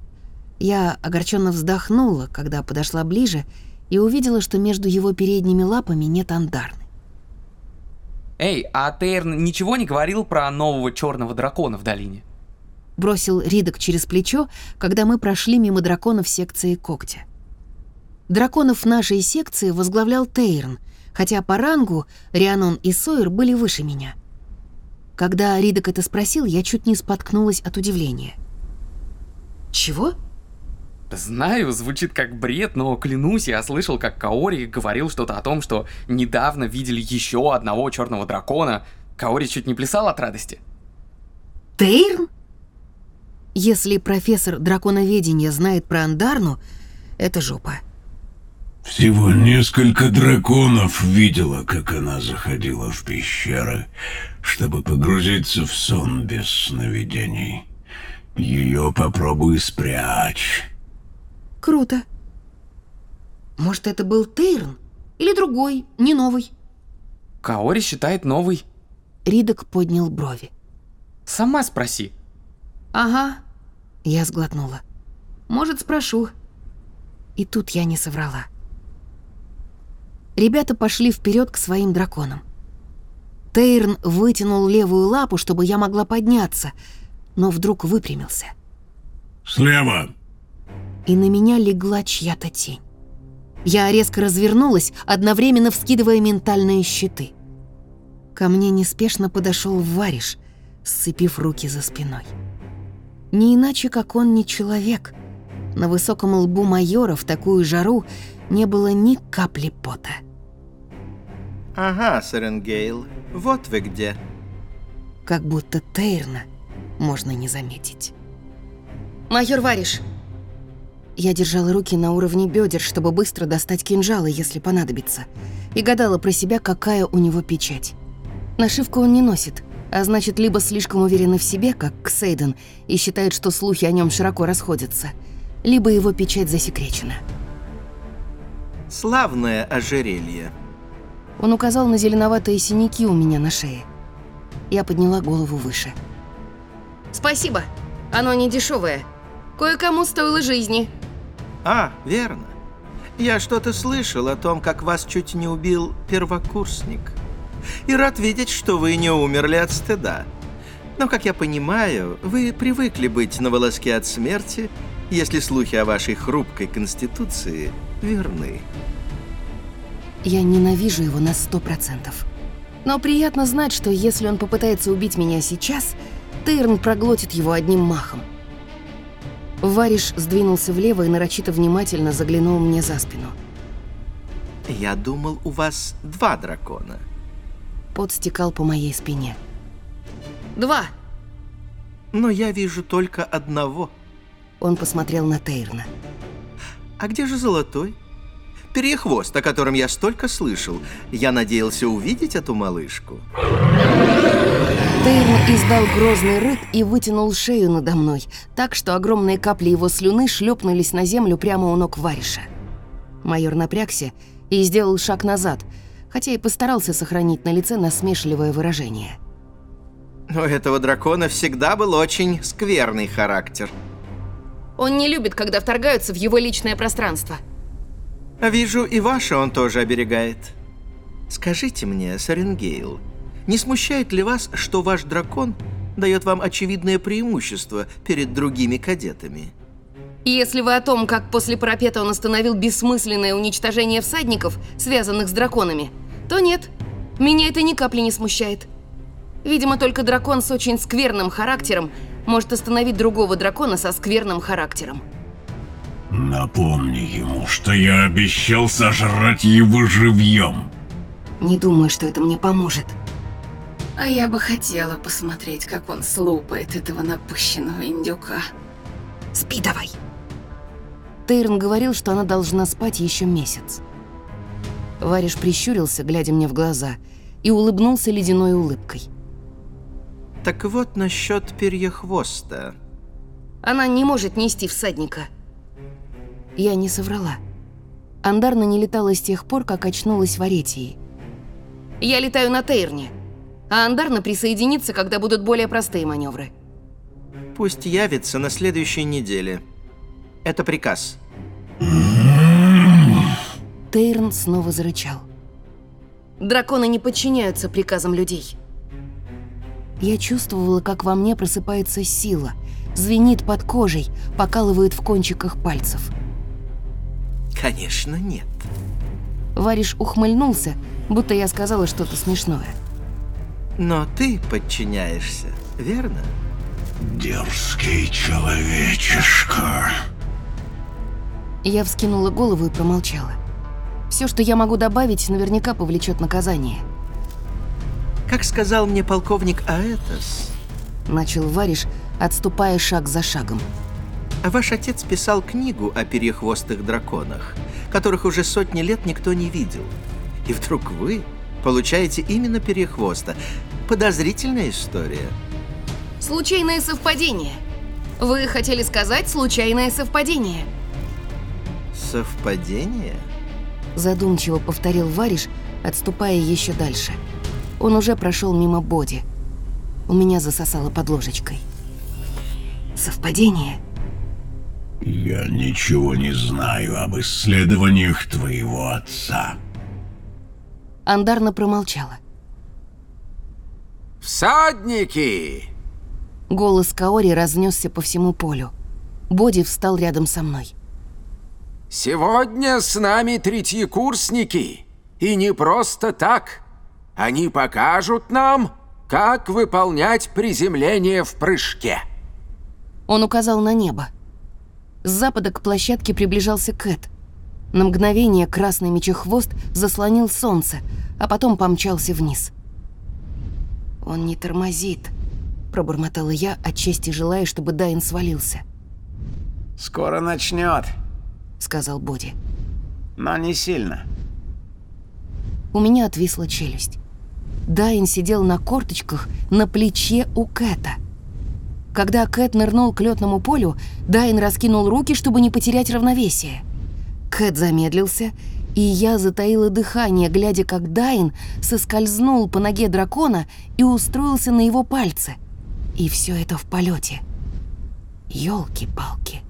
Я огорченно вздохнула, когда подошла ближе и увидела, что между его передними лапами нет андарны. Эй, а Тейрн ничего не говорил про нового черного дракона в долине? Бросил Ридок через плечо, когда мы прошли мимо драконов секции когтя. Драконов нашей секции возглавлял Тейрн, хотя по рангу Рианон и Сойер были выше меня. Когда Ридок это спросил, я чуть не споткнулась от удивления. «Чего?» Знаю, звучит как бред, но клянусь, я слышал, как Каори говорил что-то о том, что недавно видели еще одного черного дракона. Каори чуть не плясал от радости. Тейрн? Если профессор драконоведения знает про Андарну, это жопа. Всего несколько драконов видела, как она заходила в пещеры, чтобы погрузиться в сон без сновидений. Ее попробуй спрячь. Круто. Может, это был Тейрн? Или другой, не новый? Каори считает новый. Ридок поднял брови. Сама спроси. Ага. Я сглотнула. Может, спрошу. И тут я не соврала. Ребята пошли вперед к своим драконам. Тейрн вытянул левую лапу, чтобы я могла подняться, но вдруг выпрямился. «Слева!» И на меня легла чья-то тень. Я резко развернулась, одновременно вскидывая ментальные щиты. Ко мне неспешно подошел Вариш, сцепив руки за спиной. Не иначе, как он не человек. На высоком лбу майора в такую жару не было ни капли пота. «Ага, Серенгейл, вот вы где». Как будто Тейрна можно не заметить. «Майор Вариш, Я держала руки на уровне бедер, чтобы быстро достать кинжалы, если понадобится, и гадала про себя, какая у него печать. Нашивку он не носит, а значит, либо слишком уверен в себе, как Ксейден, и считает, что слухи о нем широко расходятся, либо его печать засекречена. Славное ожерелье. Он указал на зеленоватые синяки у меня на шее. Я подняла голову выше. «Спасибо. Оно не дешевое. Кое-кому стоило жизни». А, верно. Я что-то слышал о том, как вас чуть не убил первокурсник. И рад видеть, что вы не умерли от стыда. Но, как я понимаю, вы привыкли быть на волоске от смерти, если слухи о вашей хрупкой конституции верны. Я ненавижу его на сто процентов. Но приятно знать, что если он попытается убить меня сейчас, Тейрн проглотит его одним махом. Вариш сдвинулся влево и нарочито внимательно заглянул мне за спину. Я думал, у вас два дракона. Пот стекал по моей спине. «Два!» Но я вижу только одного. Он посмотрел на Тейрна. А где же золотой? Перехвост, о котором я столько слышал. Я надеялся увидеть эту малышку. Тейрн издал грозный рык и вытянул шею надо мной, так что огромные капли его слюны шлепнулись на землю прямо у ног Вариша. Майор напрягся и сделал шаг назад, хотя и постарался сохранить на лице насмешливое выражение. У этого дракона всегда был очень скверный характер. Он не любит, когда вторгаются в его личное пространство. Вижу, и ваше он тоже оберегает. Скажите мне, Саренгейл, не смущает ли вас, что ваш дракон дает вам очевидное преимущество перед другими кадетами? Если вы о том, как после парапета он остановил бессмысленное уничтожение всадников, связанных с драконами, то нет, меня это ни капли не смущает. Видимо, только дракон с очень скверным характером может остановить другого дракона со скверным характером. Напомни ему, что я обещал сожрать его живьем. Не думаю, что это мне поможет. А я бы хотела посмотреть, как он слопает этого напыщенного индюка. Спи давай. Тейрон говорил, что она должна спать еще месяц. Вариш прищурился, глядя мне в глаза, и улыбнулся ледяной улыбкой. Так вот насчет перьехвоста. Она не может нести всадника. Я не соврала. Андарна не летала с тех пор, как очнулась в Аретии. Я летаю на Тейрне, а Андарна присоединится, когда будут более простые маневры. Пусть явится на следующей неделе. Это приказ. Тейрн снова зарычал. Драконы не подчиняются приказам людей. Я чувствовала, как во мне просыпается сила, звенит под кожей, покалывает в кончиках пальцев. Конечно, нет. Вариш ухмыльнулся, будто я сказала что-то смешное. Но ты подчиняешься, верно? Дерзкий человечишка. Я вскинула голову и промолчала. Все, что я могу добавить, наверняка повлечет наказание. Как сказал мне полковник Аэтос, Начал Вариш, отступая шаг за шагом. ваш отец писал книгу о перехвостых драконах, которых уже сотни лет никто не видел. И вдруг вы получаете именно перехвоста. Подозрительная история. Случайное совпадение. Вы хотели сказать случайное совпадение. Совпадение? Задумчиво повторил Вариш, отступая еще дальше. Он уже прошел мимо Боди. У меня засосало под ложечкой. Совпадение? Я ничего не знаю об исследованиях твоего отца. Андарна промолчала. «Всадники!» Голос Каори разнесся по всему полю. Боди встал рядом со мной. «Сегодня с нами третьекурсники. И не просто так. Они покажут нам, как выполнять приземление в прыжке». Он указал на небо. С запада к площадке приближался Кэт. На мгновение красный мечехвост заслонил солнце, а потом помчался вниз. «Он не тормозит», — пробормотала я, отчасти желая, чтобы Дайн свалился. Скоро начнет. — сказал Боди. Но не сильно. У меня отвисла челюсть. Дайн сидел на корточках на плече у Кэта. Когда Кэт нырнул к летному полю, Дайн раскинул руки, чтобы не потерять равновесие. Кэт замедлился, и я затаила дыхание, глядя, как Дайн соскользнул по ноге дракона и устроился на его пальце. И все это в полете. Ёлки-палки.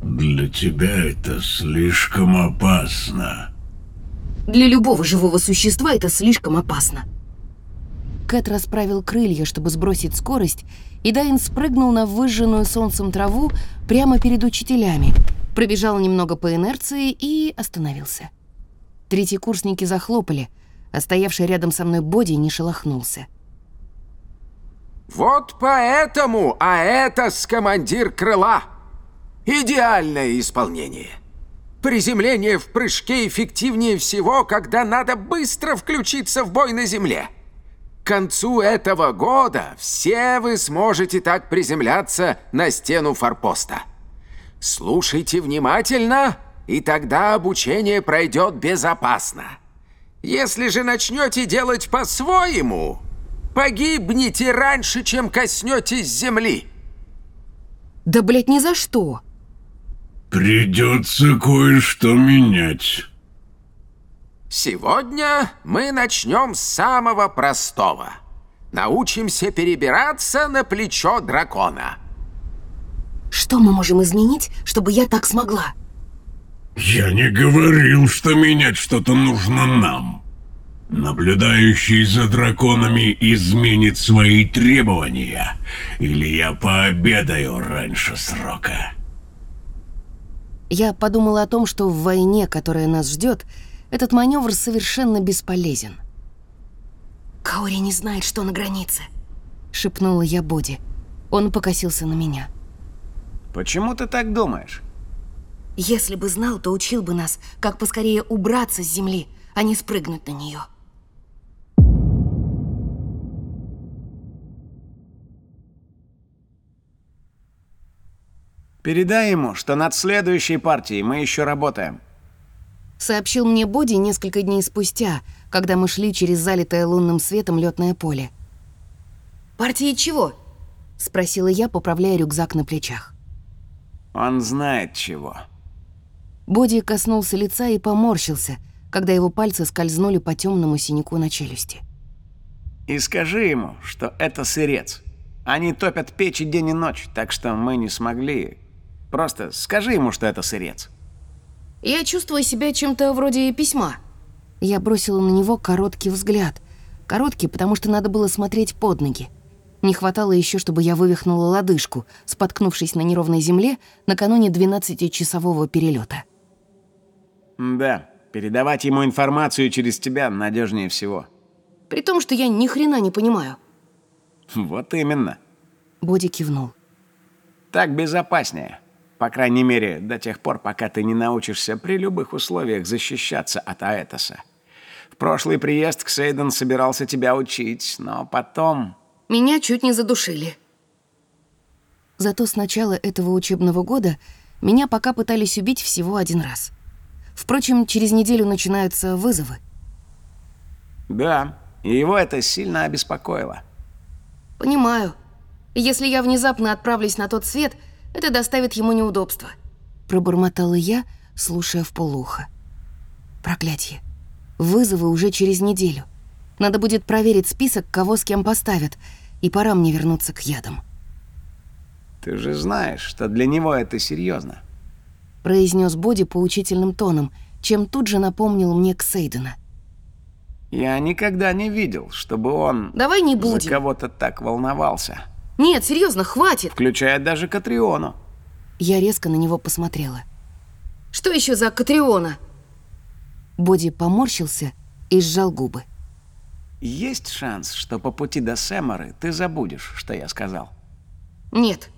Для тебя это слишком опасно. Для любого живого существа это слишком опасно. Кэт расправил крылья, чтобы сбросить скорость, и Дайн спрыгнул на выжженную солнцем траву прямо перед учителями, пробежал немного по инерции и остановился. Третьекурсники захлопали, а стоявший рядом со мной Боди не шелохнулся. Вот поэтому а это с командир крыла. Идеальное исполнение. Приземление в прыжке эффективнее всего, когда надо быстро включиться в бой на земле. К концу этого года все вы сможете так приземляться на стену форпоста. Слушайте внимательно, и тогда обучение пройдет безопасно. Если же начнете делать по-своему, погибнете раньше, чем коснетесь земли. Да, блядь, ни за что. Придется кое-что менять. Сегодня мы начнем с самого простого. Научимся перебираться на плечо дракона. Что мы можем изменить, чтобы я так смогла? Я не говорил, что менять что-то нужно нам. Наблюдающий за драконами изменит свои требования, или я пообедаю раньше срока. Я подумала о том, что в войне, которая нас ждет, этот маневр совершенно бесполезен. «Каори не знает, что на границе», — шепнула я Боди. Он покосился на меня. Почему ты так думаешь? Если бы знал, то учил бы нас, как поскорее убраться с земли, а не спрыгнуть на нее. Передай ему, что над следующей партией мы еще работаем. Сообщил мне Боди несколько дней спустя, когда мы шли через залитое лунным светом летное поле. «Партии чего?» — спросила я, поправляя рюкзак на плечах. Он знает чего. Боди коснулся лица и поморщился, когда его пальцы скользнули по темному синяку на челюсти. И скажи ему, что это сырец. Они топят печи день и ночь, так что мы не смогли. Просто скажи ему, что это сырец. Я чувствую себя чем-то вроде письма. Я бросила на него короткий взгляд. Короткий, потому что надо было смотреть под ноги. Не хватало еще, чтобы я вывихнула лодыжку, споткнувшись на неровной земле накануне 12-часового перелета. Да, передавать ему информацию через тебя надежнее всего. При том, что я ни хрена не понимаю. Вот именно. Боди кивнул. Так безопаснее. По крайней мере, до тех пор, пока ты не научишься при любых условиях защищаться от Аэтоса. В прошлый приезд Ксейден собирался тебя учить, но потом... Меня чуть не задушили. Зато с начала этого учебного года меня пока пытались убить всего один раз. Впрочем, через неделю начинаются вызовы. Да, и его это сильно обеспокоило. Понимаю. Если я внезапно отправлюсь на тот свет, это доставит ему неудобства. Пробормотала я, слушая в полухо. Проклятье. Вызовы уже через неделю. Надо будет проверить список, кого с кем поставят, и пора мне вернуться к ядам. Ты же знаешь, что для него это серьезно. Произнес Боди поучительным тоном, чем тут же напомнил мне Ксейдена. Я никогда не видел, чтобы он Давай не будем. за кого-то так волновался. Нет, серьезно, хватит. Включая даже Катриону. Я резко на него посмотрела. Что еще за Катриона? Боди поморщился и сжал губы. Есть шанс, что по пути до Сэморы ты забудешь, что я сказал? Нет.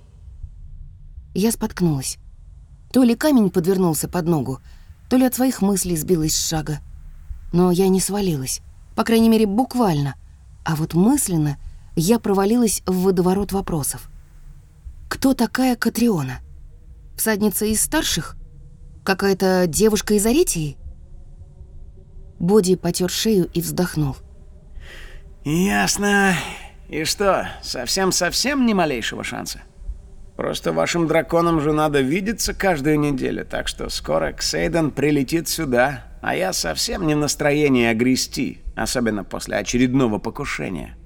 Я споткнулась. То ли камень подвернулся под ногу, то ли от своих мыслей сбилась с шага. Но я не свалилась, по крайней мере, буквально. А вот мысленно я провалилась в водоворот вопросов. Кто такая Катриона? Всадница из старших? Какая-то девушка из Аретии? Боди потер шею и вздохнул. Ясно. И что, совсем-совсем ни малейшего шанса? Просто вашим драконам же надо видеться каждую неделю, так что скоро Ксейден прилетит сюда, а я совсем не в настроении огрести, особенно после очередного покушения.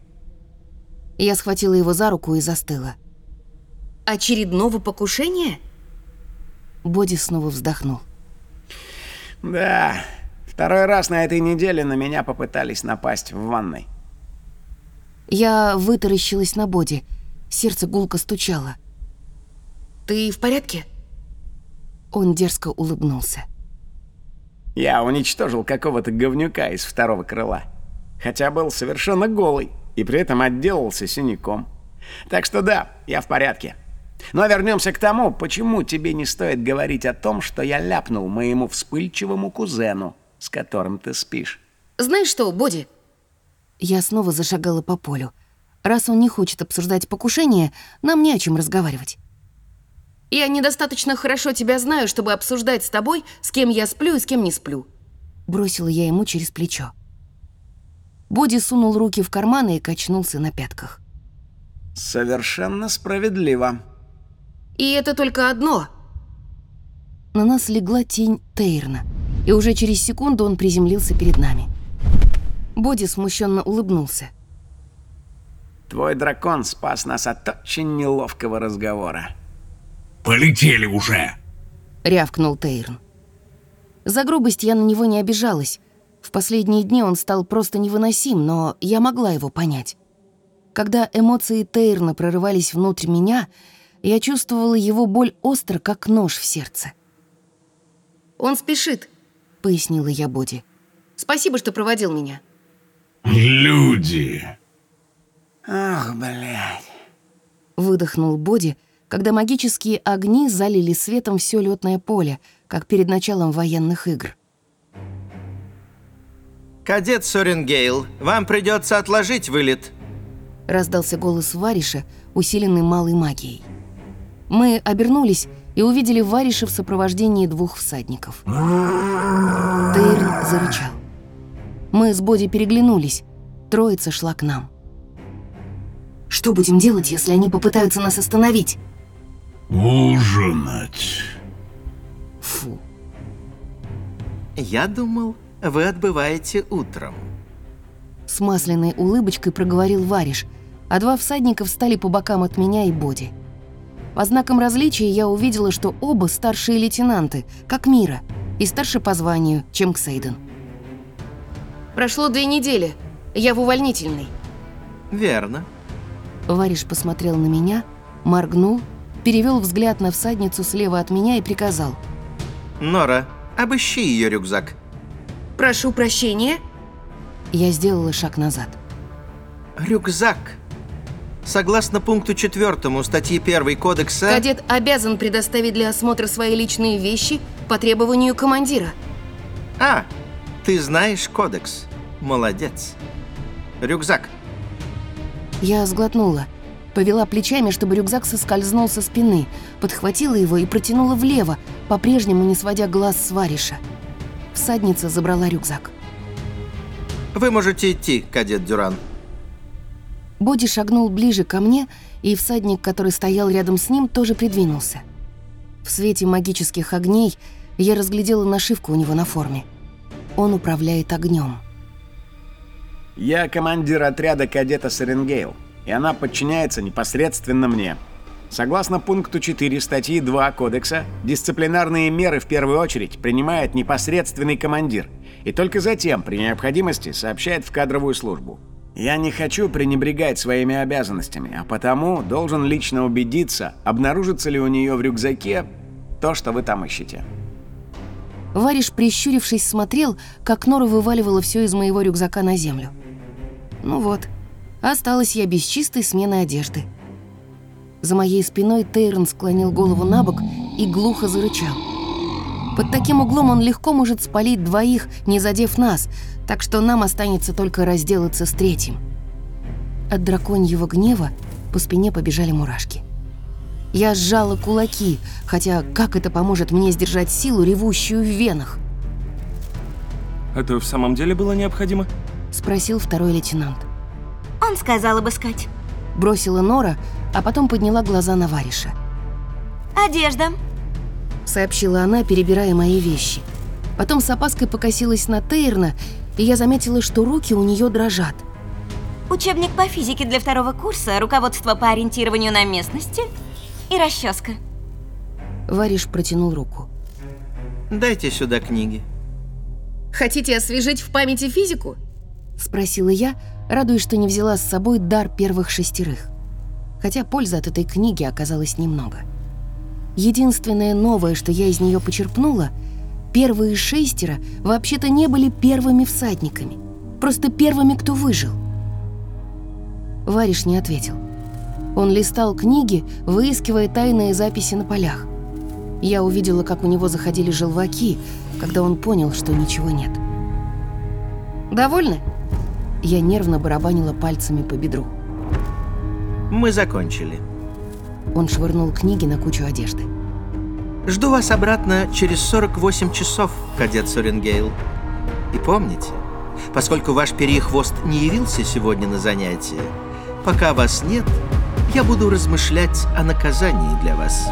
Я схватила его за руку и застыла. «Очередного покушения?» Боди снова вздохнул. Да, второй раз на этой неделе на меня попытались напасть в ванной. Я вытаращилась на Боди. Сердце гулко стучало. «Ты в порядке?» Он дерзко улыбнулся. Я уничтожил какого-то говнюка из второго крыла. Хотя был совершенно голый и при этом отделался синяком. Так что да, я в порядке. Но вернемся к тому, почему тебе не стоит говорить о том, что я ляпнул моему вспыльчивому кузену, с которым ты спишь. «Знаешь что, Боди?» Я снова зашагала по полю. Раз он не хочет обсуждать покушение, нам не о чем разговаривать. Я недостаточно хорошо тебя знаю, чтобы обсуждать с тобой, с кем я сплю и с кем не сплю. Бросила я ему через плечо. Боди сунул руки в карманы и качнулся на пятках. Совершенно справедливо. И это только одно. На нас легла тень Тейрна, и уже через секунду он приземлился перед нами. Боди смущенно улыбнулся. Твой дракон спас нас от очень неловкого разговора. Полетели уже!» — рявкнул Тейрн. За грубость я на него не обижалась. В последние дни он стал просто невыносим, но я могла его понять. Когда эмоции Тейрна прорывались внутрь меня, я чувствовала его боль остро, как нож в сердце. «Он спешит», — пояснила я Боди. «Спасибо, что проводил меня». «Люди!» «Ах, блядь!» — выдохнул Боди, — когда магические огни залили светом все летное поле, как перед началом военных игр. «Кадет Соренгейл, вам придется отложить вылет», — раздался голос Вариша, усиленный малой магией. Мы обернулись и увидели Вариша в сопровождении двух всадников. Тейрн зарычал. Мы с Боди переглянулись. Троица шла к нам. «Что будем делать, если они попытаются нас остановить?» Ужинать. Фу. Я думал, вы отбываете утром. С масляной улыбочкой проговорил Вариш, а два всадника встали по бокам от меня и Боди. По знакам различия я увидела, что оба старшие лейтенанты, как Мира, и старше по званию, чем Ксейден. «Прошло две недели. Я в увольнительной». «Верно». Вариш посмотрел на меня, моргнул перевел взгляд на всадницу слева от меня и приказал. «Нора, обыщи ее рюкзак». «Прошу прощения». Я сделала шаг назад. «Рюкзак. Согласно пункту четвертому статьи 1 Кодекса...» «Кадет обязан предоставить для осмотра свои личные вещи по требованию командира». «А, ты знаешь Кодекс. Молодец. Рюкзак». Я сглотнула. Повела плечами, чтобы рюкзак соскользнул со спины, подхватила его и протянула влево, по-прежнему не сводя глаз с вариша. Всадница забрала рюкзак. «Вы можете идти, кадет Дюран». Боди шагнул ближе ко мне, и всадник, который стоял рядом с ним, тоже придвинулся. В свете магических огней я разглядела нашивку у него на форме. Он управляет огнем. «Я командир отряда кадета Саренгейл», и она подчиняется непосредственно мне. Согласно пункту 4 статьи 2 Кодекса, дисциплинарные меры в первую очередь принимает непосредственный командир и только затем, при необходимости, сообщает в кадровую службу. Я не хочу пренебрегать своими обязанностями, а потому должен лично убедиться, обнаружится ли у нее в рюкзаке то, что вы там ищете. Вариш, прищурившись, смотрел, как Нора вываливала все из моего рюкзака на землю. Ну вот, Осталась я без чистой смены одежды. За моей спиной Тейрон склонил голову на бок и глухо зарычал. Под таким углом он легко может спалить двоих, не задев нас, так что нам останется только разделаться с третьим. От драконьего гнева по спине побежали мурашки. Я сжала кулаки, хотя как это поможет мне сдержать силу, ревущую в венах? Это в самом деле было необходимо? Спросил второй лейтенант. Он сказал обыскать. Бросила Нора, а потом подняла глаза на Вариша. Одежда. Сообщила она, перебирая мои вещи. Потом с опаской покосилась на Тейрна, и я заметила, что руки у нее дрожат. Учебник по физике для второго курса, руководство по ориентированию на местности и расческа. Вариш протянул руку. Дайте сюда книги. Хотите освежить в памяти физику? Спросила я, радуясь, что не взяла с собой дар первых шестерых. Хотя пользы от этой книги оказалось немного. Единственное новое, что я из нее почерпнула, первые шестеро вообще-то не были первыми всадниками, просто первыми, кто выжил. Вариш не ответил. Он листал книги, выискивая тайные записи на полях. Я увидела, как у него заходили желваки, когда он понял, что ничего нет. «Довольны?» Я нервно барабанила пальцами по бедру. Мы закончили. Он швырнул книги на кучу одежды. Жду вас обратно через 48 часов, кадет Сорингейл. И помните, поскольку ваш перехвост не явился сегодня на занятие, пока вас нет, я буду размышлять о наказании для вас.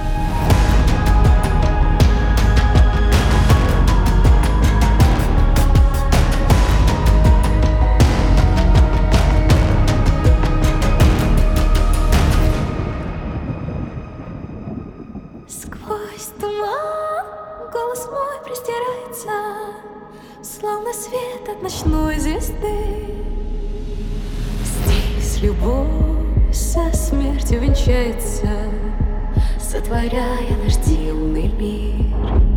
Сквозь туман голос мой простирается, Словно свет от ночной звезды. Здесь любовь со смертью венчается, Сотворяя наш дивный мир.